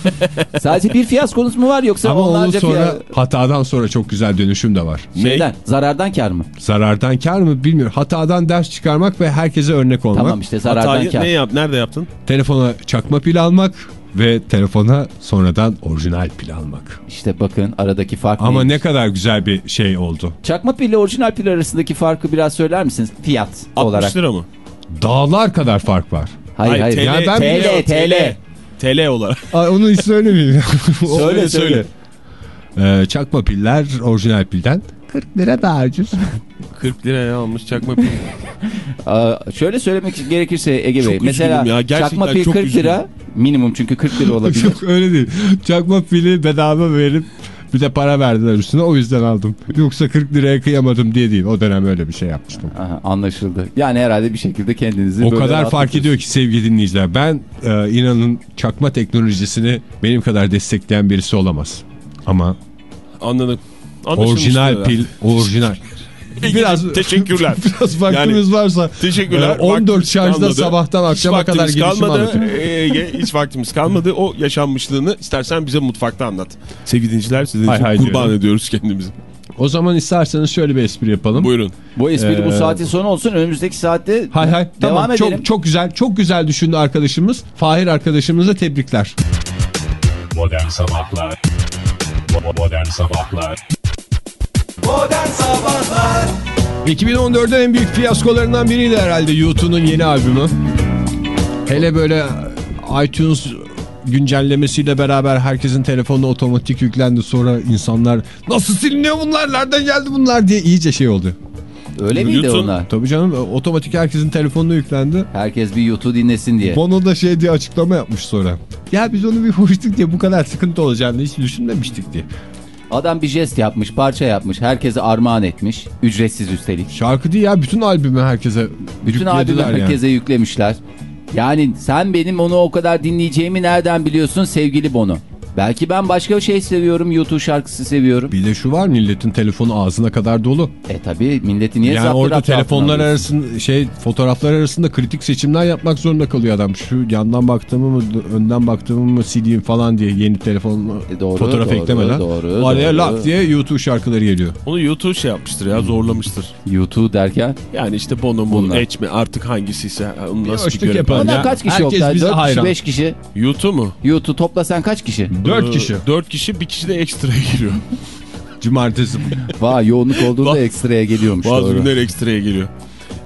Sadece bir fiyaskonuz mu var yoksa Ama onlarca sonra fiya- hatadan sonra çok güzel dönüşüm de var. Şeyden, zarardan kar mı? Zarardan kar mı bilmiyorum. Hatadan ders çıkarmak ve herkese örnek olmak. Tamam işte zarardan Hatayı kar. ne yap, nerede yaptın? Telefona çakma pil almak ve telefona sonradan orijinal pil almak. İşte bakın aradaki fark Ama neymiş? ne kadar güzel bir şey oldu. Çakma pil ile orijinal pil arasındaki farkı biraz söyler misiniz? Fiyat 60 olarak. lira mı? Dağlar kadar fark var. Hayır hayır. TL, Ya ben TL, TL. TL olarak. Ay, onu hiç söylemeyeyim. *laughs* Söyle, söyle. Ee, çakma piller orijinal pilden 40 lira daha ucuz. 40 liraya almış çakma pil. *laughs* Aa, şöyle söylemek gerekirse Ege Çok Bey. Mesela üzgünüm ya, çakma pil çok 40 lira minimum çünkü 40 lira *laughs* olabilir. Yok öyle değil. Çakma pili bedava verip bir de para verdiler üstüne o yüzden aldım. Yoksa 40 liraya kıyamadım diye değil. O dönem öyle bir şey yapmıştım. Aha, anlaşıldı. Yani herhalde bir şekilde kendinizi O kadar fark ediyor ki sevgili dinleyiciler. Ben e, inanın çakma teknolojisini benim kadar destekleyen birisi olamaz. Ama Anladım. Orijinal pil, orijinal. *laughs* Biraz Teşekkürler. *laughs* biraz vaktimiz varsa Teşekkürler. e, 14 Vaktimiz şarjda kalmadı. sabahtan akşama kadar gelişim kalmadı. Ege, hiç vaktimiz kalmadı. O yaşanmışlığını istersen bize mutfakta anlat. Sevgili dinleyiciler sizin Hay için hay kurban diyorum. ediyoruz kendimizi. O zaman isterseniz şöyle bir espri yapalım. Buyurun. Bu espri bu Ee, saatin sonu olsun. Önümüzdeki saatte Hay hay. devam Tamam. edelim. Çok çok güzel. Çok güzel düşündü arkadaşımız. Fahir arkadaşımıza tebrikler. Modern Sabahlar Modern Sabahlar Modern Sabahlar 2014'ün en büyük fiyaskolarından biriydi herhalde YouTube'un yeni albümü. Hele böyle iTunes güncellemesiyle beraber herkesin telefonuna otomatik yüklendi. Sonra insanlar nasıl siliniyor bunlar nereden geldi bunlar diye iyice şey oldu. Öyle miydi YouTube- onlar? Tabii canım otomatik herkesin telefonuna yüklendi. Herkes bir YouTube dinlesin diye. Bono da şey diye açıklama yapmış sonra. Ya biz onu bir *laughs* hoştuk diye bu kadar sıkıntı olacağını hiç düşünmemiştik diye. Adam bir jest yapmış, parça yapmış, herkese armağan etmiş. Ücretsiz üstelik. Şarkı değil ya bütün albümü herkese Bütün albümü yani. herkese yüklemişler. Yani sen benim onu o kadar dinleyeceğimi nereden biliyorsun sevgili Bono? Belki ben başka şey seviyorum, YouTube şarkısı seviyorum. Bir de şu var milletin telefonu ağzına kadar dolu. E tabi milleti niye yani zaptı orada telefonlar arasında şey fotoğraflar arasında kritik seçimler yapmak zorunda kalıyor adam. Şu yandan baktığımı mı önden baktığımı mı sileyim falan diye yeni telefon E doğru, fotoğraf doğru, eklemeden. doğru, Araya doğru. lak diye YouTube şarkıları geliyor. Onu YouTube şey yapmıştır ya zorlamıştır. YouTube derken Yani işte Bono mu. Edge mi artık hangisiyse onu nasıl bir görev. yapalım. Bunlar Ya, kaç kişi herkes Oktay? bize 4 kişi, hayran. 5 kişi. YouTube mu? YouTube toplasan kaç kişi? 4 Ee, kişi. 4 kişi bir kişi de ekstraya giriyor. *laughs* Cumartesi. Vay yoğunluk olduğunda ekstraya geliyormuş. Bazı doğru. günler ekstraya geliyor.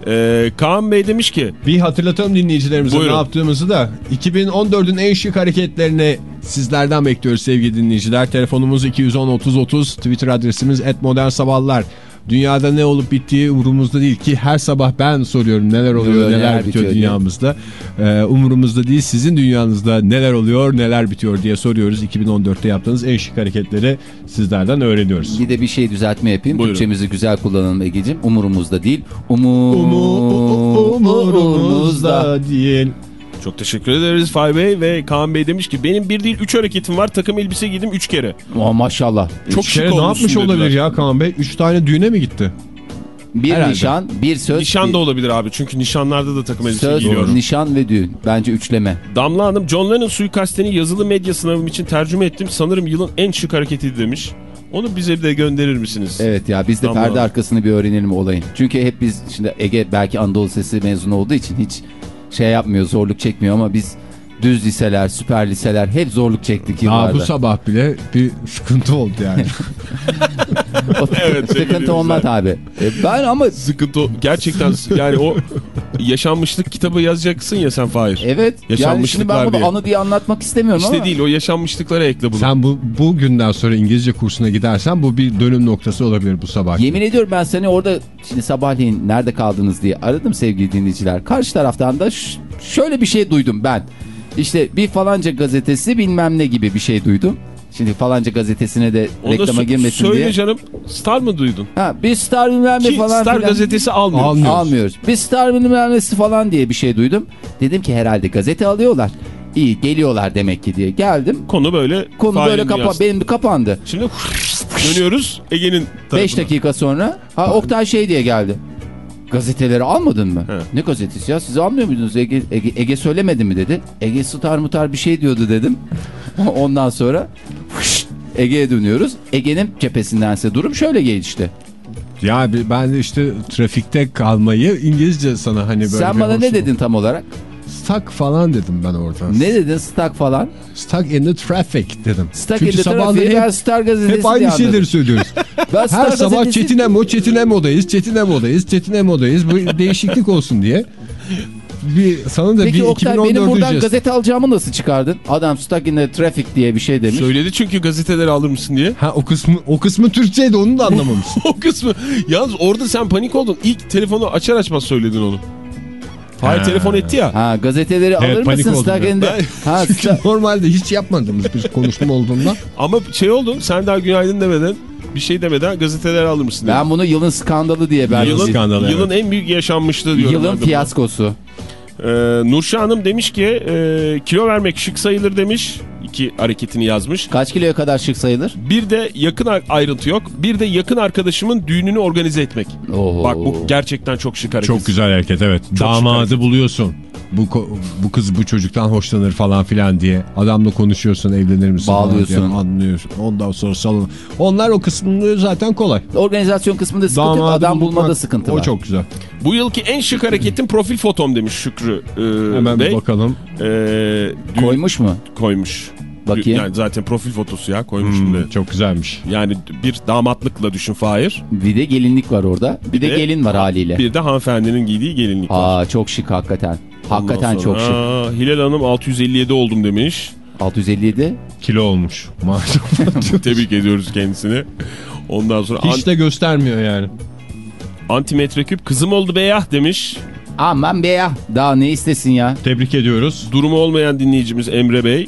Ee, Kaan Bey demiş ki Bir hatırlatalım dinleyicilerimize Buyurun. ne yaptığımızı da. 2014'ün en şık hareketlerini sizlerden bekliyoruz sevgili dinleyiciler. Telefonumuz 210-30-30, Twitter adresimiz @modernsabahlar. Dünyada ne olup bittiği umurumuzda değil ki her sabah ben soruyorum neler oluyor Neler neler, bitiyor bitiyor dünyamızda. Ee, umurumuzda değil sizin dünyanızda neler oluyor neler bitiyor diye soruyoruz. 2014'te yaptığınız en şık hareketleri sizlerden öğreniyoruz. Bir de bir şey düzeltme yapayım. Buyurun. Türkçemizi güzel kullanalım Ege'cim. Umurumuzda değil. Umur... Umurumuzda değil. Çok teşekkür ederiz Fay Bey ve Kaan Bey demiş ki benim bir değil 3 hareketim var takım elbise giydim 3 kere. Oh, maşallah. Çok Üç şık kere ne yapmış olabilir dediler. ya Kaan Bey? 3 tane düğüne mi gitti? Bir Herhalde. nişan, bir söz. Nişan bir... da olabilir abi çünkü nişanlarda da takım elbise Söz, giyiyorum. nişan ve düğün. Bence üçleme. Damla Hanım John Lennon suikastini yazılı medya sınavım için tercüme ettim. Sanırım yılın en şık hareketi demiş. Onu bize de gönderir misiniz? Evet ya biz de Tamam. perde arkasını bir öğrenelim olayın. Çünkü hep biz şimdi Ege belki Anadolu Sesi mezunu olduğu için hiç şey yapmıyor, zorluk çekmiyor ama biz düz liseler, süper liseler hep zorluk çektik Daha yıllarda. bu sabah bile bir sıkıntı oldu yani. *laughs* Evet, Sıkıntı olmaz abi. E, ben ama Sıkıntı gerçekten yani o yaşanmışlık kitabı yazacaksın ya sen Fahir. evet yani şimdi ben bunu diye. anı diye anlatmak istemiyorum İşte ama. değil o yaşanmışlıklara ekle bunu. Sen bu bugünden sonra İngilizce kursuna gidersen bu bir dönüm noktası olabilir bu sabah. Yemin ediyorum ben seni orada şimdi sabahleyin nerede kaldınız diye aradım sevgili dinleyiciler. Karşı taraftan da şöyle bir şey duydum ben. İşte bir falanca gazetesi bilmem ne gibi bir şey duydum. Şimdi falanca gazetesine de Onu reklama girmesin söyle diye. canım. Star mı duydun? Ha, bir Star bilmem ne Ki falan Star filan. gazetesi almıyor. Almıyor. Almıyoruz. Bir Star bilmem nesi falan diye bir şey duydum. Dedim ki herhalde gazete alıyorlar. İyi geliyorlar demek ki diye. Geldim. Konu böyle. Konu böyle kapa dünyası. benim kapandı. Şimdi *laughs* dönüyoruz Ege'nin 5 tarafına. dakika sonra ha Oktay şey diye geldi. Gazeteleri almadın mı? He. Ne gazetesi ya? Siz almıyor muydunuz? Ege, Ege, Ege söylemedi mi dedi. Ege Star mutar bir şey diyordu dedim. *laughs* Ondan sonra Ege'ye dönüyoruz. Ege'nin cephesindense durum şöyle gelişti. Ya ben işte trafikte kalmayı İngilizce sana hani böyle Sen bana ne dedin tam olarak? Stuck falan dedim ben orada. Ne dedin? Stuck falan. Stuck in the traffic dedim. Stuck Çünkü in the sabahları trafiği ben hep, Star gazetesi hep aynı şeyleri söylüyoruz. *laughs* Ben Star Her sabah gazetesi- Çetin Emo, Çetin Emo'dayız, Çetin Emo'dayız, Çetin Emo'dayız. Bu değişiklik olsun diye. Bir, sana da Peki bir Oktay 2014 benim buradan jest. gazete alacağımı nasıl çıkardın? Adam stuck in the traffic diye bir şey demiş. Söyledi çünkü gazeteleri alır mısın diye. Ha o kısmı o kısmı Türkçeydi onu da anlamamışsın. *laughs* o kısmı. Yalnız orada sen panik oldun. İlk telefonu açar açmaz söyledin onu. Fahir Ha. telefon etti ya. Ha gazeteleri Evet, alır mısın the... Ha, *laughs* normalde hiç yapmadığımız bir konuşma olduğunda. Ama şey oldu. Sen daha günaydın demeden bir şey demeden gazeteleri alır mısın diye. ben bunu yılın skandalı diye ben Yılın, Skandalı, yılın en büyük yaşanmışlığı diyorum. Yılın fiyaskosu. Ee, Nurşah Hanım demiş ki e, kilo vermek şık sayılır demiş. İki hareketini yazmış. Kaç kiloya kadar şık sayılır? Bir de yakın ayrıntı yok. Bir de yakın arkadaşımın düğününü organize etmek. Oho. Bak bu gerçekten çok şık hareket. Çok güzel hareket evet. şık Damadı buluyorsun. Bu, bu kız bu çocuktan hoşlanır falan filan diye. Adamla konuşuyorsun evlenir misin Bağlıyorsun. diye anlıyorsun. Ondan sonra salon. Onlar o kısmını zaten kolay. Organizasyon kısmında sıkıntı yok. Damadı Adam bulmak, bulmada sıkıntı o var. çok güzel. Bu yılki en şık hareketin profil fotom demiş Şükrü e, Hemen Bey. bir bakalım. E, düğün Koymuş mu? koymuş. Bakayım. Yani zaten profil fotosu ya koymuş Hmm, çok güzelmiş. Yani bir damatlıkla düşün Fahir. Bir de gelinlik var orada. Bir, de, de- gelin var haliyle. Bir de hanımefendinin giydiği gelinlik var. Aa çok şık hakikaten. Hakikaten Ondan çok şık. sonra, Aa, Hilal Hanım 657 oldum demiş. 657. Kilo olmuş. Maşallah. *laughs* Tebrik ediyoruz kendisini. Ondan sonra Hiç de göstermiyor yani. an- antimetreküp kızım oldu be ya demiş. Aman be ya. Daha ne istesin ya? Tebrik ediyoruz. Durumu olmayan dinleyicimiz Emre Bey.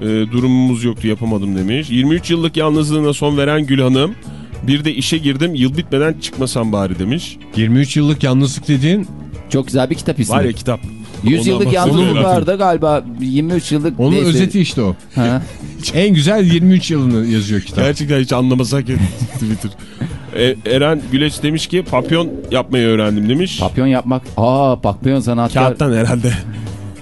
E, durumumuz yoktu yapamadım demiş. 23 yıllık yalnızlığına son veren Gül Hanım. Bir de işe girdim yıl bitmeden çıkmasam bari demiş. 23 yıllık yalnızlık dediğin Çok güzel bir kitap ismi. Var ya kitap. 100 Ondan yıllık yalnızlık herhalde. var da galiba 23 yıllık. onun neyse. özeti işte o. Ha. *laughs* En güzel 23 yılını yazıyor kitap. Gerçekten hiç anlamasak ya *laughs* Twitter. E, Eren Güleç demiş ki papyon yapmayı öğrendim demiş. Papyon yapmak. Aa papyon sanatkar. Kağıttan herhalde.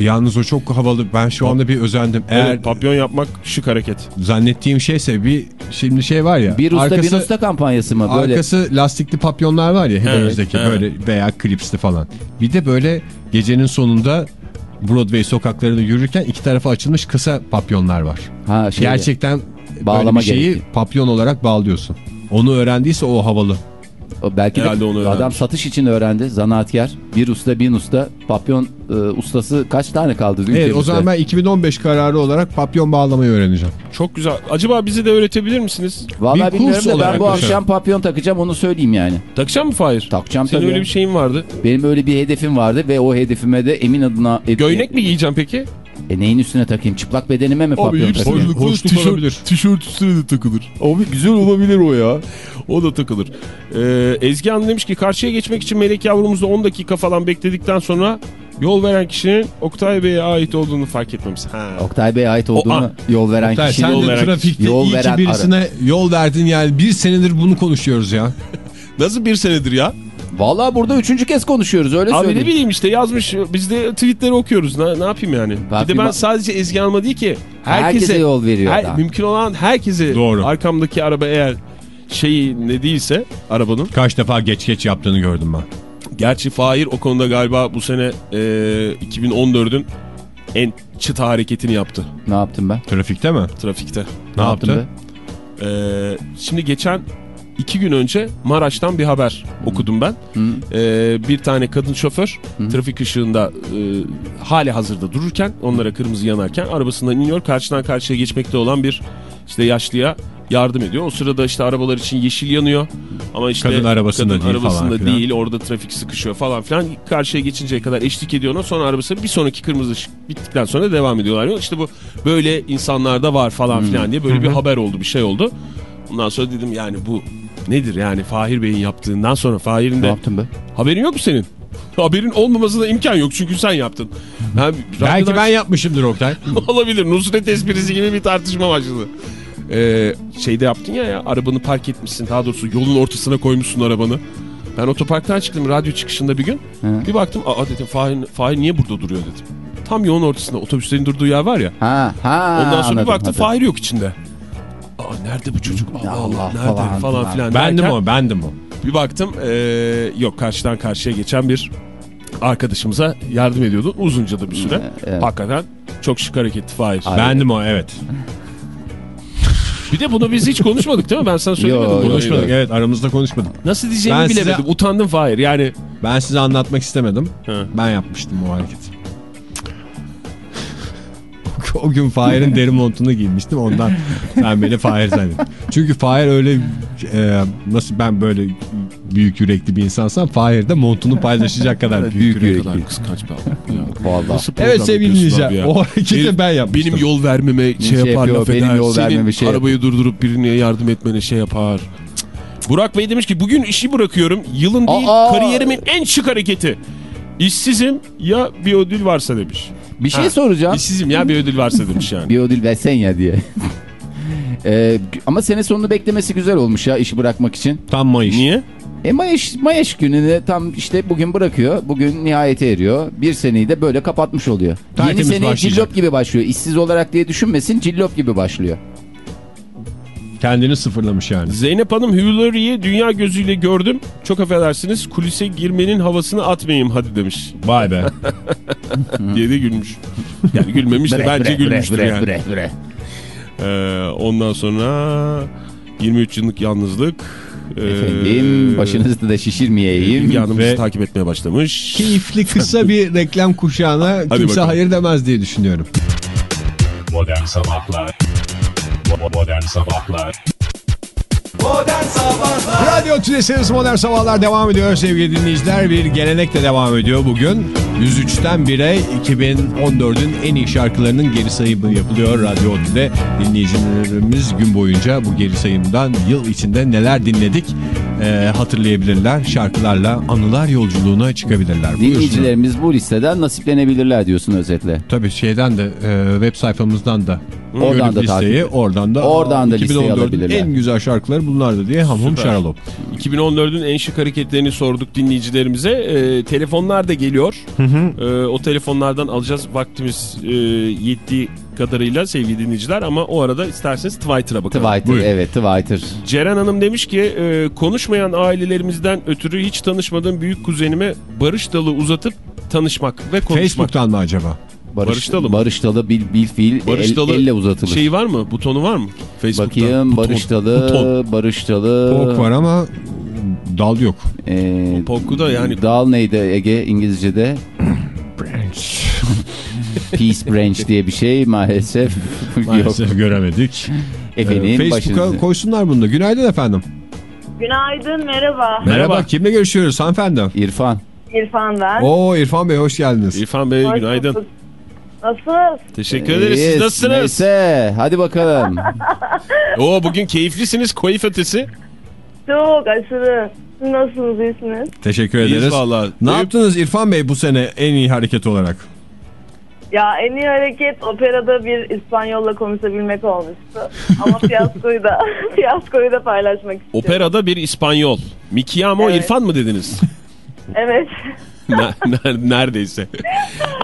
Yalnız o çok havalı. Ben şu anda bir özendim. Eğer Evet, papyon yapmak şık hareket. zannettiğim şeyse bir şimdi şey var ya. Bir usta arkası, bir usta kampanyası mı? Böyle Arkası lastikli papyonlar var ya Evet, önümüzdeki evet. böyle veya klipsli falan. Bir de böyle gecenin sonunda Broadway sokaklarında yürürken iki tarafa açılmış kısa papyonlar var. ha, şey Gerçekten Bağlama böyle bir şeyi gerekli. papyon olarak bağlıyorsun. Onu öğrendiyse o havalı. O Belki de Herhalde onu adam satış için öğrendi. Zanaatkar. Bir usta bir usta. Papyon e, ustası kaç tane kaldı? Evet ülkemizde? o zaman ben 2015 kararı olarak papyon bağlamayı öğreneceğim. Çok güzel. Acaba bizi de öğretebilir misiniz? Vallahi bir bilmiyorum da ben bu akşam papyon takacağım onu söyleyeyim yani. Takacak mı Fahir? Takacağım Senin tabii. öyle bir şeyin vardı. Benim öyle bir hedefim vardı ve o hedefime de emin adına... Göğnek mi giyeceğim peki? E neyin üstüne takayım? Çıplak bedenime mi papyon takayım? Hoşluk olabilir. Tişört üstüne de takılır. Abi güzel olabilir o ya. O da takılır. Ee, Ezgi Hanım demiş ki karşıya geçmek için melek yavrumuzda 10 dakika falan bekledikten sonra yol veren kişinin Oktay Bey'e ait olduğunu fark etmemiz. Ha. Oktay Bey'e ait olduğunu O- yol veren Oktay, kişi. sen yol de veren- trafikte yol iyi veren ki birisine yol verdin yani. Bir senedir bunu konuşuyoruz ya. *laughs* Nasıl bir senedir ya? Vallahi burada üçüncü kez konuşuyoruz öyle Abi ne söyleyeyim. bileyim işte yazmış. Biz de tweetleri okuyoruz. Ne, ne yapayım yani? Bak bir de ben sadece Ezgi Hanım'a değil ki. Herkese, Herkese, yol veriyor her- adam. mümkün olan herkese Doğru. arkamdaki araba eğer şeyi ne değilse arabanın. Kaç defa geç geç yaptığını gördüm ben. Gerçi Fahir o konuda galiba bu sene e, 2014'ün en çıta hareketini yaptı Ne yaptım ben? Trafikte mi? trafikte. Ne, yaptım yaptı? be? E, şimdi geçen iki gün önce Maraş'tan bir haber okudum ben. Hı. E, bir tane kadın şoför Hı. trafik ışığında e, hali hazırda dururken onlara kırmızı yanarken arabasından iniyor. Karşıdan karşıya geçmekte olan bir işte yaşlıya yardım ediyor. O sırada işte arabalar için yeşil yanıyor. Ama işte Kadın arabasında kadın değil arabasında falan filan. değil. Orada trafik sıkışıyor falan filan. Karşıya geçinceye kadar eşlik ediyor ona. Sonra arabası bir sonraki kırmızı ışık bittikten sonra devam ediyorlar. İşte bu böyle insanlarda var falan filan diye böyle bir haber oldu bir şey oldu. Ondan sonra dedim yani bu nedir yani Fahir Bey'in yaptığından sonra Fahir'in Ne de yaptın be? haberin yok mu senin? *laughs* Haberin olmamasına imkan yok çünkü sen yaptın. Ben, Belki radyodan- ben yapmışımdır Oktay. *laughs* Olabilir. Nusret esprisi gibi bir tartışma başladı. Ee, şeyde yaptın ya, ya arabanı park etmişsin. Daha doğrusu yolun ortasına koymuşsun arabanı. Ben otoparktan çıktım radyo çıkışında bir gün. Hı. Bir baktım aa dedim Fahir, Fahir niye burada duruyor dedim. Tam yolun ortasında otobüslerin durduğu yer var ya. Ha ha. Ondan sonra anladım, bir baktım hadi. Fahir yok içinde. Aa nerede bu çocuk? Allah Allah, Allah nerede falan falan, filan. bendim derken o bendim o. Bir baktım ee, yok karşıdan karşıya geçen bir arkadaşımıza yardım ediyordun uzunca da bir süre. Evet. Hakikaten çok şık hareketti Fahir. Ay. Bendim o evet. Bir de bunu biz hiç konuşmadık değil mi? Ben sana söylemedim. Yo. Konuşmadık evet aramızda konuşmadık. Nasıl diyeceğimi Ben size- bilemedim. Utandım Fahir. Yani Ben size anlatmak istemedim. Hı. Ben yapmıştım o hareketi. *laughs* o gün Fahir'in deri montunu giymiştim ondan ben beni Fahir zannettim. Çünkü Fahir öyle e, nasıl ben böyle büyük yürekli bir insansam Fahir de montunu paylaşacak kadar büyük, büyük yürekli. yürekli. kadar kıskanç bir *laughs* Evet sevgili ya? o hareketi Benim- ben yapmıştım. Benim yol vermeme şey, şey yapar yapıyor, laf benim yol Senin vermeme şey arabayı durdurup birine yardım etmene şey yapar. Burak Bey demiş ki bugün işi bırakıyorum. Yılın değil Aa! kariyerimin en şık hareketi. İşsizim ya bir ödül varsa demiş. Bir şey Ha, soracağım. İşsizim ya bir ödül varsa demiş yani. *laughs* Bir ödül versen ya diye. *laughs* Ee, ama sene sonunu beklemesi güzel olmuş ya işi bırakmak için. Tam Mayıs. Niye? E Mayış, Mayış gününü tam işte bugün bırakıyor. Bugün nihayete eriyor. Bir seneyi de böyle kapatmış oluyor. Tertemiz Yeni başlayacak. cillop gibi başlıyor. İşsiz olarak diye düşünmesin cillop gibi başlıyor. Kendini sıfırlamış yani. Zeynep Hanım Hillary'yi dünya gözüyle gördüm. Çok affedersiniz kulise girmenin havasını atmayayım hadi demiş. Vay be. *laughs* diye de gülmüş. Yani gülmemiş de Bre, bence bre, gülmüştür bre, yani. bre, bre. Ee, ondan sonra 23 yıllık yalnızlık. Ee, Efendim başınızı da şişirmeyeyim. Bizi Ve- takip etmeye başlamış. Keyifli kısa *laughs* bir reklam kuşağına kimse bakalım. hayır demez diye düşünüyorum. Modern Sabahlar Modern Sabahlar Modern Sabahlar Radyo Tülesi'niz Modern Sabahlar devam ediyor sevgili dinleyiciler. Bir gelenek de devam ediyor bugün. 103'ten 1'e 2014'ün en iyi şarkılarının geri sayımı yapılıyor Radyo Otü'de. Dinleyicilerimiz gün boyunca bu geri sayımdan yıl içinde neler dinledik e, hatırlayabilirler. Şarkılarla anılar yolculuğuna çıkabilirler. Dinleyicilerimiz bu listeden nasiplenebilirler diyorsun özetle. Tabii şeyden de e, web sayfamızdan da Oradan da listeyi oradan da Oradan da listeyi 2014'ün alabilirler. en güzel şarkıları bunlardı diye Süper. Şaralop. 2014'ün en şık hareketlerini sorduk dinleyicilerimize. Ee, telefonlar da geliyor. Ee, o telefonlardan alacağız vaktimiz e, yettiği kadarıyla sevgili dinleyiciler. Ama o arada isterseniz Twitter'a bakalım. Twitter Buyurun. evet Twitter. Ceren Hanım demiş ki e, konuşmayan ailelerimizden ötürü hiç tanışmadığım büyük kuzenime barış dalı uzatıp tanışmak ve konuşmak. Facebook'tan mı acaba? Barış, Barış Dalı mı? Barış Dalı bil, bil fiil Barış el- Dalı elle uzatılır. Şeyi var mı? Butonu var mı? Facebook'ta. Bakayım Buton. Barış Dalı, Buton. Barış Dalı. Pok var ama dal yok. E, Poku'da yani Dal neydi Ege İngilizce'de? *laughs* Peace Branch diye bir şey maalesef, *laughs* yok. Maalesef göremedik. Efendim Ee, Facebook'a başınızı. koysunlar bunu da. Günaydın efendim. Günaydın, merhaba. Merhaba. Kimle görüşüyoruz hanımefendi? İrfan. İrfan ben. Oo İrfan Bey hoş geldiniz. İrfan Bey Hoş günaydın. bulduk. Nasılsınız? Teşekkür ederiz. Siz İyiyiz. nasılsınız? Neyse hadi bakalım. *laughs* Oo bugün keyiflisiniz. Koyif ötesi. Çok aşırı. Siz nasılsınız, iyisiniz? Teşekkür İyiyiz ederiz. valla. Ne Eyüp- yaptınız İrfan Bey bu sene en iyi hareket olarak? Ya en iyi hareket operada bir İspanyolla konuşabilmek olmuştu. Ama *laughs* fiyaskoyu da, fiyaskoyu da paylaşmak istiyorum. Operada bir İspanyol. Mikiamo Evet. İrfan mı dediniz? Evet. *laughs* Ne- ne- Neredeyse.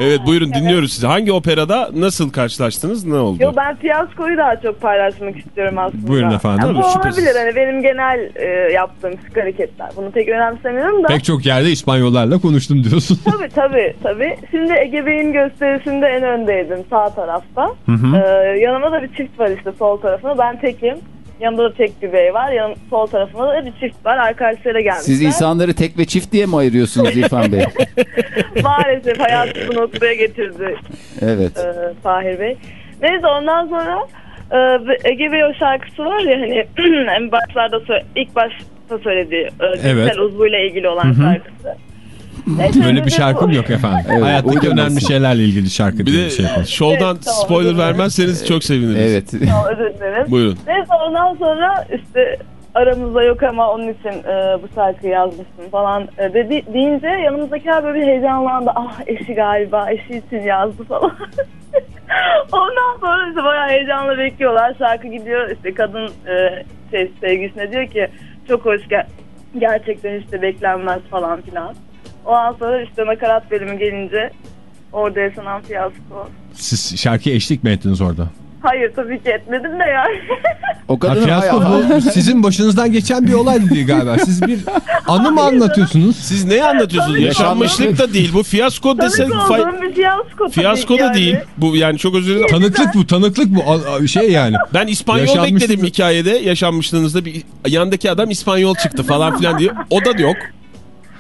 Evet buyurun dinliyoruz sizi. Hangi operada nasıl karşılaştınız? Ne oldu? Yo ben fiyaskoyu daha çok paylaşmak istiyorum aslında. Buyurun efendim. Ya, bu şüphesiz. olabilir hani benim genel e, yaptığım şık hareketler. Bunu pek önemsemiyorum da. Pek çok yerde İspanyollarla konuştum diyorsun. Tabii tabii tabii. Şimdi Ege Bey'in gösterisinde en öndeydim sağ tarafta. Ee, yanımda da bir çift var işte sol tarafında. Ben tekim. Yanımda da tek bir bey var. Yanım, sol tarafında da bir çift var. Arkadaşlara gelmişler. Siz insanları tek ve çift diye mi ayırıyorsunuz İrfan Bey? *laughs* Maalesef hayat bu noktaya getirdi Evet. e, Fahir Bey. Neyse ondan sonra ve Ege Bey o şarkısı var ya hani *clears throat* en başlarda ilk başta söylediği e, Evet. uzvuyla ilgili olan şarkısı. Böyle bir şarkım yok efendim. Evet, Hayattaki önemli şeylerle ilgili şarkı Bir diye de bir şey yapalım. şovdan Evet, tamam, spoiler vermezseniz çok seviniriz. Evet. Tamam, özür dilerim. Buyurun. Neyse ondan sonra işte aramızda yok ama onun için e, bu şarkıyı yazmışsın falan e, dedi, deyince yanımızdakiler böyle bir heyecanlandı. Ah eşi galiba eşi için yazdı falan. *laughs* ondan sonra işte bayağı heyecanla bekliyorlar. Şarkı gidiyor işte kadın e, şey, sevgilisine diyor ki çok hoş ger- gerçekten işte beklenmez falan filan. Ondan sonra işte nakarat bölümü gelince orada yaşanan fiyasko. Siz şarkıya eşlik mi ettiniz orada? Hayır tabii ki etmedim de yani. O kadının fiyasko hayatı. bu sizin başınızdan geçen bir olaydı diye galiba. Siz bir *laughs* anı mı anlatıyorsunuz? Siz neyi anlatıyorsunuz? Yaşanmışlık da değil. Bu fiyasko desen Tanık bir fiyasko fiyasko da yani. değil. Bu yani çok özür dilerim. Tanıklık bu tanıklık bu A- şey yani. Ben İspanyol Yaşanmışlık bekledim hikayede. Yaşanmışlığınızda bir yandaki adam İspanyol çıktı falan filan diye. O da yok.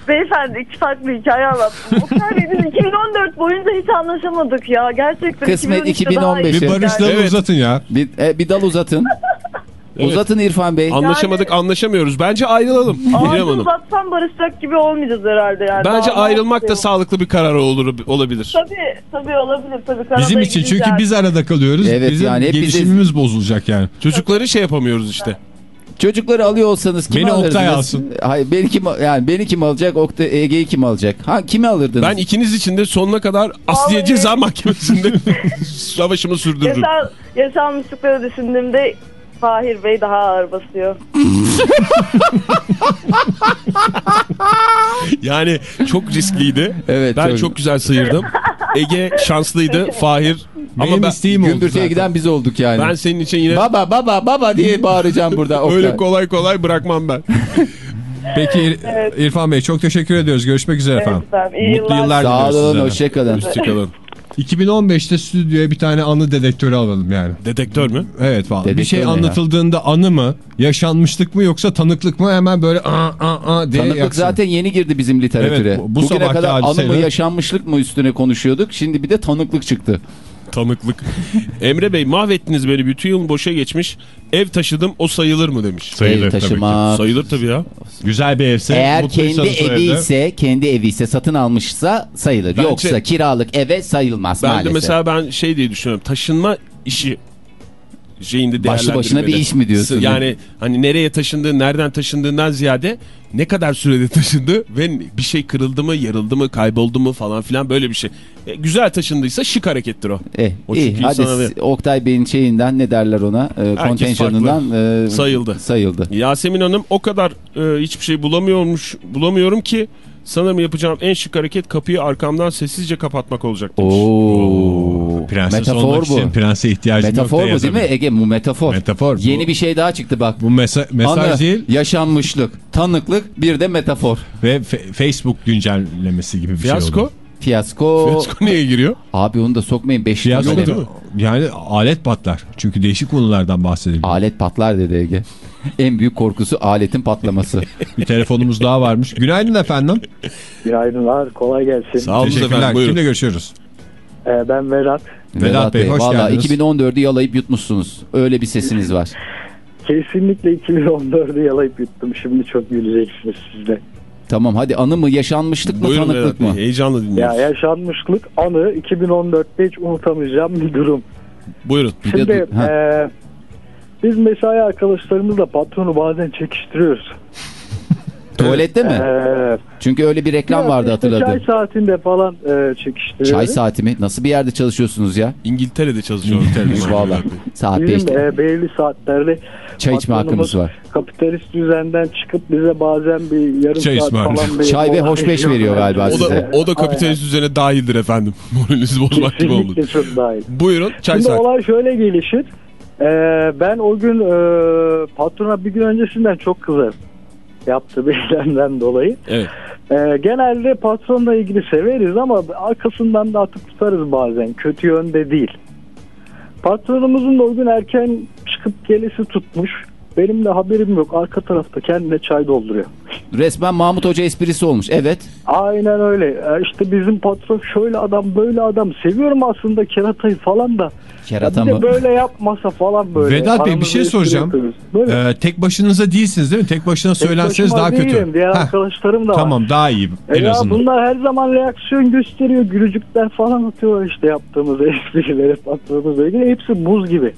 Beyefendi iki farklı hikaye anlattım. O kadar biz 2014 boyunca hiç anlaşamadık ya. Gerçekten Kısmet 2013'te daha 2015'e. iyi. Bir barışları Evet. uzatın ya. Bir, e, bir dal uzatın. *laughs* Evet. Uzatın İrfan Bey. Anlaşamadık anlaşamıyoruz. Bence ayrılalım. Ağzı uzatsam barışacak gibi olmayacağız herhalde yani. Bence Daha ayrılmak da sağlıklı bir karar olur olabilir. Tabii tabii olabilir tabii. Bizim için çünkü gideceğiz. biz arada kalıyoruz. Evet, Bizim yani gelişimimiz bozulacak yani. Çocukları şey yapamıyoruz işte. Çocukları alıyor olsanız kimi Beni alırdınız? Oktay alsın. Hayır beni kim yani beni kim alacak? Oktay Ege'yi kim alacak? Ha kimi alırdınız? Ben ikiniz için de sonuna kadar Asliye Vallahi- Ceza Mahkemesi'nde *laughs* savaşımı sürdürürüm. Yaşan, yaşanmışlıkları düşündüğümde Fahir Bey daha ağır basıyor. *laughs* Yani çok riskliydi. Evet, ben çok- çok güzel sıyırdım. Ege şanslıydı. Fahir Benim ama ben, isteğim oldu Gümbürtüye zaten. giden biz olduk yani. ben senin için yine Baba baba baba diye *laughs* bağıracağım burada. Oktay. öyle kolay kolay bırakmam ben. *laughs* Peki İr- İrfan Bey çok teşekkür ediyoruz. Görüşmek üzere efendim. efendim, iyi Mutlu yıllar. yıllar Sağ olun hoşçakalın. Hoşçakalın. 2015'te stüdyoya bir tane anı dedektörü alalım yani. Dedektör mü? Evet vallahi. Bir Dedektör şey ne ya? anlatıldığında anı mı, yaşanmışlık mı yoksa tanıklık mı hemen böyle aa aa aa diye Tanıklık yaksın. zaten yeni girdi bizim literatüre. Evet, bu- bu Bugüne kadar anı mı yaşanmışlık mı üstüne konuşuyorduk. Şimdi bir de tanıklık çıktı. Tanıklık. Emre Bey mahvettiniz beni. Bütün yıl boşa geçmiş. Ev taşıdım o sayılır mı demiş. Sayılır Ev tabii ki. Sayılır tabii ya. Güzel bir evse, Eğer kendi evi ise, kendi evi ise satın almışsa sayılır. Bence- Yoksa kiralık eve sayılmaz Ben maalesef. de mesela ben şey diye düşünüyorum. Taşınma işi şeyinde Başlı başına bir iş mi diyorsun? Yani hani nereye taşındığı, nereden taşındığından ziyade ne kadar sürede *laughs* taşındı ve bir şey kırıldı mı, yarıldı mı, kayboldu mu falan filan böyle bir şey. E, güzel taşındıysa şık harekettir o. Eh, O iyi hadi s- Oktay Bey'in şeyinden ne derler ona e, kontenjanından e, Sayıldı. sayıldı. Yasemin Hanım o kadar e, hiçbir şey bulamıyormuş, bulamıyorum ki sanırım yapacağım en şık hareket kapıyı arkamdan sessizce kapatmak olacak demiş. Oo. Prenses metafor olmak bu. için prense ihtiyacın Metafor yok da bu değil mi. Ege? Bu metafor. Metafor. Bu- Yeni bir şey daha çıktı bak. Bu mesa mesaj Anı, değil yaşanmışlık, tanıklık, bir de metafor. ve Facebook güncellemesi gibi bir şey Fiyasko? oldu. Fiyasko. Fiyasko neye giriyor? Abi onu da sokmayın. 5 Fiyasko değil mi? yani alet patlar. Çünkü değişik konulardan bahsediliyor. Alet patlar dedi Ege. en büyük korkusu aletin patlaması. *laughs* Bir telefonumuz daha varmış. Günaydın efendim. Günaydınlar, kolay gelsin. Sağ olun Teşekkürler. efendim buyurun. Kimle görüşüyoruz? Ee, ben Vedat. Vedat Bey, hoş Valla geldiniz. 2014'ü yalayıp yutmuşsunuz. Öyle bir sesiniz var. Kesinlikle 2014'ü yalayıp yuttum. Şimdi çok güleceksiniz siz de. Tamam hadi anı mı, yaşanmışlık mı, Buyurun tanıklık mı? heyecanla Ya dinliyoruz. yaşanmışlık anı 2014'te hiç unutamayacağım bir durum. Buyurun. Bir de Şimdi ee, biz mesai arkadaşlarımızla patronu bazen çekiştiriyoruz. *laughs* Tuvalette mi? Ee, Çünkü öyle bir reklam biraz vardı işte hatırladım. Çay saatinde falan ee, çekiştiriyoruz. Çay saati mi? Nasıl bir yerde çalışıyorsunuz ya? İngiltere'de çalışıyorum. *laughs* Valla. Saat Bizim 5'te. ee, belirli saatlerde Çay içme hakkımız var. Kapitalist düzenden çıkıp bize bazen bir yarım Çay saat falan bir Çay ve mola hoş beş veriyor galiba O size. da, o da kapitalist düzene dahildir efendim. *laughs* Moralinizi bozmak gibi oldu. Çok dahil. Buyurun çay Şimdi saati. olay şöyle gelişir. Ee, ben o gün e, patrona bir gün öncesinden çok kızarım. Yaptığı bir *laughs* eylemden dolayı. Evet. Ee, genelde patronla ilgili severiz ama arkasından da atıp tutarız bazen. Kötü yönde değil. Patronumuzun da o gün erken çıkıp gelisi tutmuş. Benim de haberim yok. Arka tarafta kendine çay dolduruyor. Resmen Mahmut Hoca esprisi olmuş. Evet. Aynen öyle. Ee, işte bizim patron şöyle adam böyle adam. Seviyorum aslında keratayı falan da. Kerata mı? böyle yapmasa falan böyle. Vedat Bey, bir şey soracağım. Ee, tek başınıza değilsiniz değil mi? Tek başına Tek söylenseniz daha kötü. değilim, Diğer Heh, arkadaşlarım da var. tamam daha iyi E en ya azından. bunlar her zaman reaksiyon gösteriyor. Gülücükler falan atıyorlar işte yaptığımız *laughs* esprileri, patronumuzla ilgili. Hepsi buz gibi.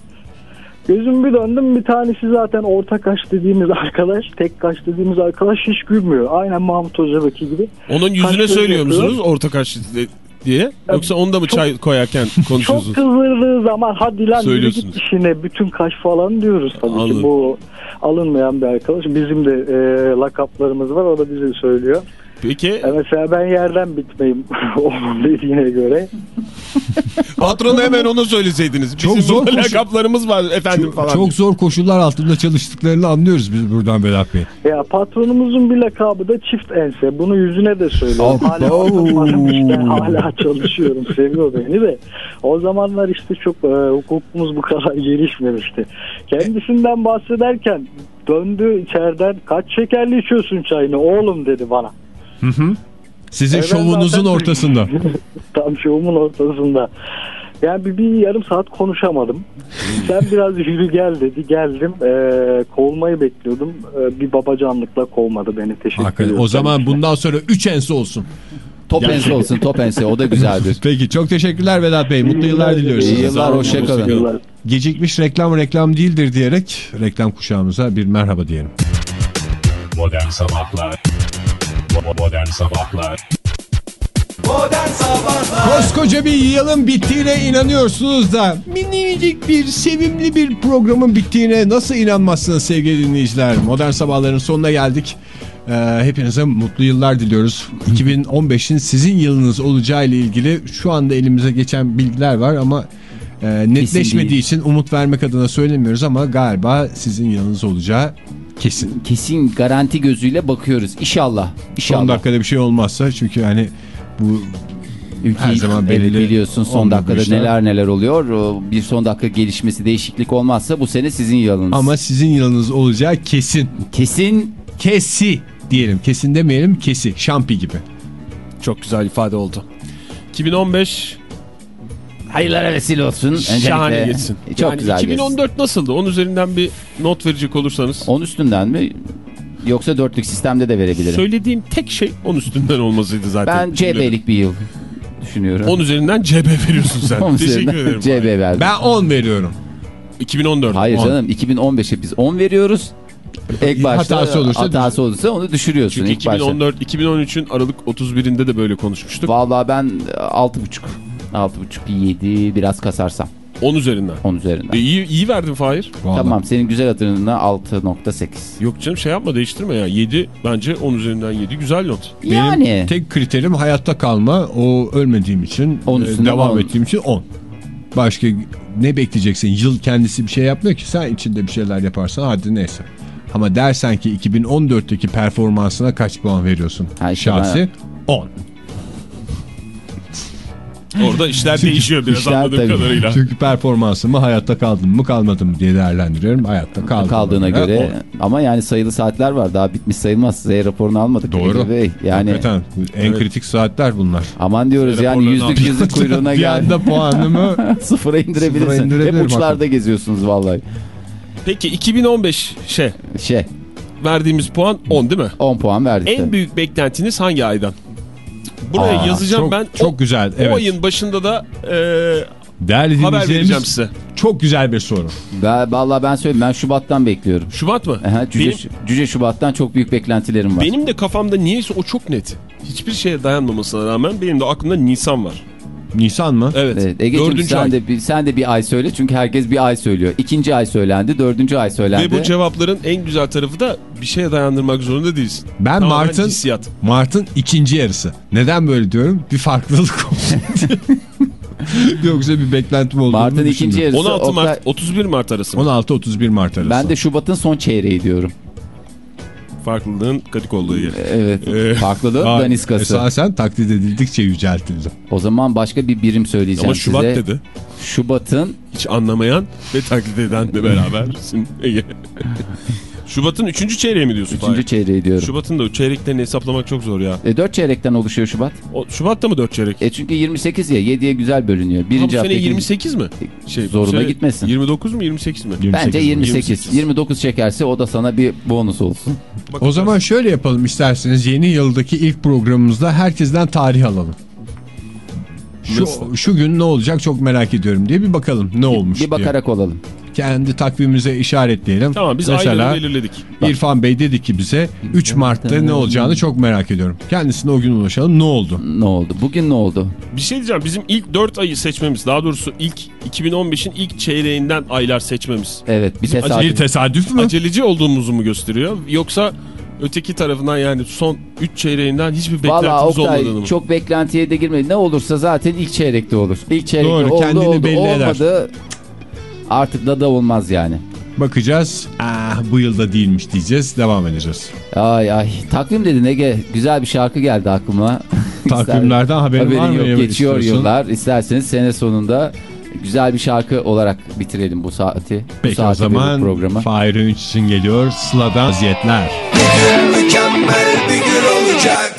Gözüm bir döndüm bir tanesi zaten orta kaş dediğimiz arkadaş, tek kaş dediğimiz arkadaş hiç gülmüyor. Aynen Mahmut Hoca'daki gibi. Onun yüzüne Kaç söylüyor musunuz orta kaş diye? Yoksa onda mı çok- çay koyarken *laughs* Çok konuşuyorsunuz? kızdırdığı zaman hadi lan git işine bütün kaş falan diyoruz tabii Anladım. ki. Bu alınmayan bir arkadaş. Bizim de e, lakaplarımız var o da bize söylüyor. Peki E, mesela ben yerden bitmeyim *laughs* onun dediğine göre. patrona hemen onu söyleseydiniz. Çok Bizim zor burada koşu- lakaplarımız var efendim Çok, falan. çok zor koşullar altında çalıştıklarını anlıyoruz biz buradan Vedat Bey. Ya patronumuzun bir lakabı da çift ense. Bunu yüzüne de söylüyorum. Hala Abo. unutmadım işte hala çalışıyorum. Seviyor beni de. O zamanlar işte çok e, hukukumuz bu kadar *laughs* gelişmemişti. Kendisinden bahsederken döndü içeriden kaç şekerli içiyorsun çayını oğlum dedi bana. Sizin Evet, şovunuzun zaten- ortasında. *laughs* Tam şovumun ortasında. Yani bir, bir yarım saat konuşamadım. Sen biraz yürü gel dedi. Geldim. Ee, kovmayı bekliyordum. Ee, bir babacanlıkla kovmadı beni. Teşekkür Hakikaten. ederim. O zaman bundan sonra 3 ense olsun. Top ense olsun top ense o da *laughs* güzeldir. Peki çok teşekkürler Vedat Bey. Mutlu yıllar diliyoruz. İyi yıllar hoşça kalın. Yıllar. Gecikmiş reklam reklam değildir diyerek reklam kuşağımıza bir merhaba diyelim. Modern Sabahlar Modern Sabahlar Modern Sabahlar Koskoca bir yılın bittiğine inanıyorsunuz da minicik bir sevimli bir programın bittiğine nasıl inanmazsınız sevgili dinleyiciler? Modern Sabahların sonuna geldik. Ee, hepinize mutlu yıllar diliyoruz. 2015'in sizin yılınız olacağı ile ilgili şu anda elimize geçen bilgiler var ama e, netleşmediği için umut vermek adına söylemiyoruz ama galiba sizin yılınız olacağı kesin. Kesin garanti gözüyle bakıyoruz. İnşallah. Son İnşallah. dakikada bir şey olmazsa çünkü hani bu Ülkeyi, Her zaman evet, belli biliyorsun son dakikada işler. neler neler oluyor. Bir son dakika gelişmesi değişiklik olmazsa bu sene sizin yılınız. ama sizin yılınız olacağı kesin. kesin Kesi diyelim. Kesin demeyelim kesi. Şampi gibi. Çok güzel ifade oldu. 2015 hayırlara vesile olsun. Öncelikle. şahane geçsin. Çok Yani güzel 2014 nasıldı? Onun üzerinden bir not verecek olursanız. geçsin. 10 üstünden mi? Yoksa dörtlük sistemde de verebilirim. Söylediğim tek şey 10 üstünden olmasıydı zaten. ben CB'lik bir yıl düşünüyorum. 10 üzerinden CB veriyorsun sen. *laughs* 10 Teşekkür ederim. CB verdim. Ben 10 veriyorum. 2014. Hayır 10. canım 2015'e biz 10 veriyoruz. İlk başta Hatası olursa hatası olursa onu düşürüyorsun Çünkü ilk başta. 2014 2013'ün Aralık 31'inde de böyle konuşmuştuk. Vallahi ben 6.5 6.5 7 biraz kasarsam 10 üzerinden. 10 üzerinden. E, iyi, iyi verdin Fahir. Vallahi. Tamam senin güzel hatırına 6.8. Yok canım şey yapma değiştirme ya. 7 bence 10 üzerinden 7 güzel not. Benim Yani tek kriterim hayatta kalma. O ölmediğim için, e, devam on. ettiğim için 10. Başka ne bekleyeceksin? Yıl kendisi bir şey yapmıyor ki. Sen içinde bir şeyler yaparsan hadi neyse. Ama dersen ki 2014'teki performansına kaç puan veriyorsun? Ha işte Şahsi 10. Orada işler değişiyor biraz işler anladığım tabii. kadarıyla. Çünkü performansımı hayatta kaldım mı kalmadım mı diye değerlendiriyorum. Hayatta kaldım. kaldığına göre ama yani sayılı saatler var daha bitmiş sayılmaz. Z raporunu almadık. Doğru. Bey. Yani Hakikaten en kritik saatler bunlar. aman diyoruz Z yani yüzlük yüzlük *laughs* kuyruğuna bir gel. anda puanımı *laughs* Sıfıra indirebilirsin. Sıfıra indirebilirim Hep uçlarda hakikaten. geziyorsunuz vallahi. Peki 2015 şey Şey verdiğimiz puan 10 değil mi? 10 puan verdik. En büyük beklentiniz hangi aydan? Buraya Aa, yazacağım çok, ben. çok o, güzel. o Evet. ayın başında da e, Değerli haber vereceğim size. çok güzel bir soru. Ben, vallahi ben söyleyeyim ben Şubat'tan bekliyorum. Şubat mı? Aha, cüce, benim, cüce Şubat'tan çok büyük beklentilerim var. benim de kafamda niyeyse o çok net. Hiçbir şeye dayanmamasına rağmen benim de aklımda Nisan var. Nisan mı? Evet. Evet, Ege'cim Dördüncü sen ay. de, bir, sen de bir ay söyle çünkü herkes bir ay söylüyor. İkinci ay söylendi, dördüncü ay söylendi. Ve bu cevapların en güzel tarafı da bir şeye dayandırmak zorunda değilsin. Ben Mart'ın. Mart'ın ikinci yarısı. Neden böyle diyorum? Bir farklılık olsun. *laughs* Yoksa bir beklentim olduğunu Mart'ın ikinci yarısı. 16 Oktay- Mart 31 Mart arası mı? 16-31 Mart arası. Ben de Şubat'ın son çeyreği diyorum. Farklılığın katık olduğu yer. Evet. Ee, Farklılığı Aa, daniskası. Esasen taklit edildikçe yüceltildi. O zaman başka bir birim söyleyeceğim Ama Şubat size. dedi. Şubat'ın Hiç anlamayan ve taklit eden de berabersin. *laughs* Ege. Şubat'ın 3. çeyreği mi diyorsun? Üçüncü Fahir? çeyreği diyorum. Şubat'ın da çeyreklerini hesaplamak çok zor ya. E, 4 çeyrekten oluşuyor Şubat. O, Şubat'ta mı 4 çeyrek? E çünkü 28 ya 7'ye güzel bölünüyor. Ha, bu Birinci sene hafta 28 mi? Şey, bu Zoruna sene gitmesin. 29 mu 28 mi? Bence 28. 28. 29 çekerse o da sana bir bonus olsun. O zaman şöyle yapalım isterseniz yeni yıldaki ilk programımızda herkesten tarih alalım. Şu, şu gün ne olacak çok merak ediyorum diye bir bakalım ne olmuş bir diye. bakarak olalım. Kendi takvimimize işaretleyelim. Tamam biz Mesela ayları belirledik. İrfan Bey dedi ki bize 3 Mart'ta ne olacağını çok merak ediyorum. Kendisine o gün ulaşalım ne oldu? Ne oldu? Bugün ne oldu? Bir şey diyeceğim bizim ilk 4 ayı seçmemiz daha doğrusu ilk 2015'in ilk çeyreğinden aylar seçmemiz. Evet bir Bizim tesadüf. Bir tesadüf mü? Aceleci olduğumuzu mu gösteriyor yoksa öteki tarafından yani son 3 çeyreğinden hiçbir beklentimiz Oktay olmadığını mı? çok beklentiye de girmedi. Ne olursa zaten ilk çeyrekte olur. İlk çeyrekte Doğru, oldu kendini oldu belli eder. Artık da da olmaz yani. Bakacağız. Ah bu yılda değilmiş diyeceğiz. Devam edeceğiz. Ay ay takvim dedin Ege. Güzel bir şarkı geldi aklıma. *laughs* Takvimlerden haberin Haberin var mı? yok. Geçiyor istiyorsun. yıllar. İsterseniz sene sonunda güzel bir şarkı olarak bitirelim bu saati. bu Peki o saati bu zaman programı. Fahir'in için geliyor Sıla'dan vaziyetler. Mükemmel bir gün olacak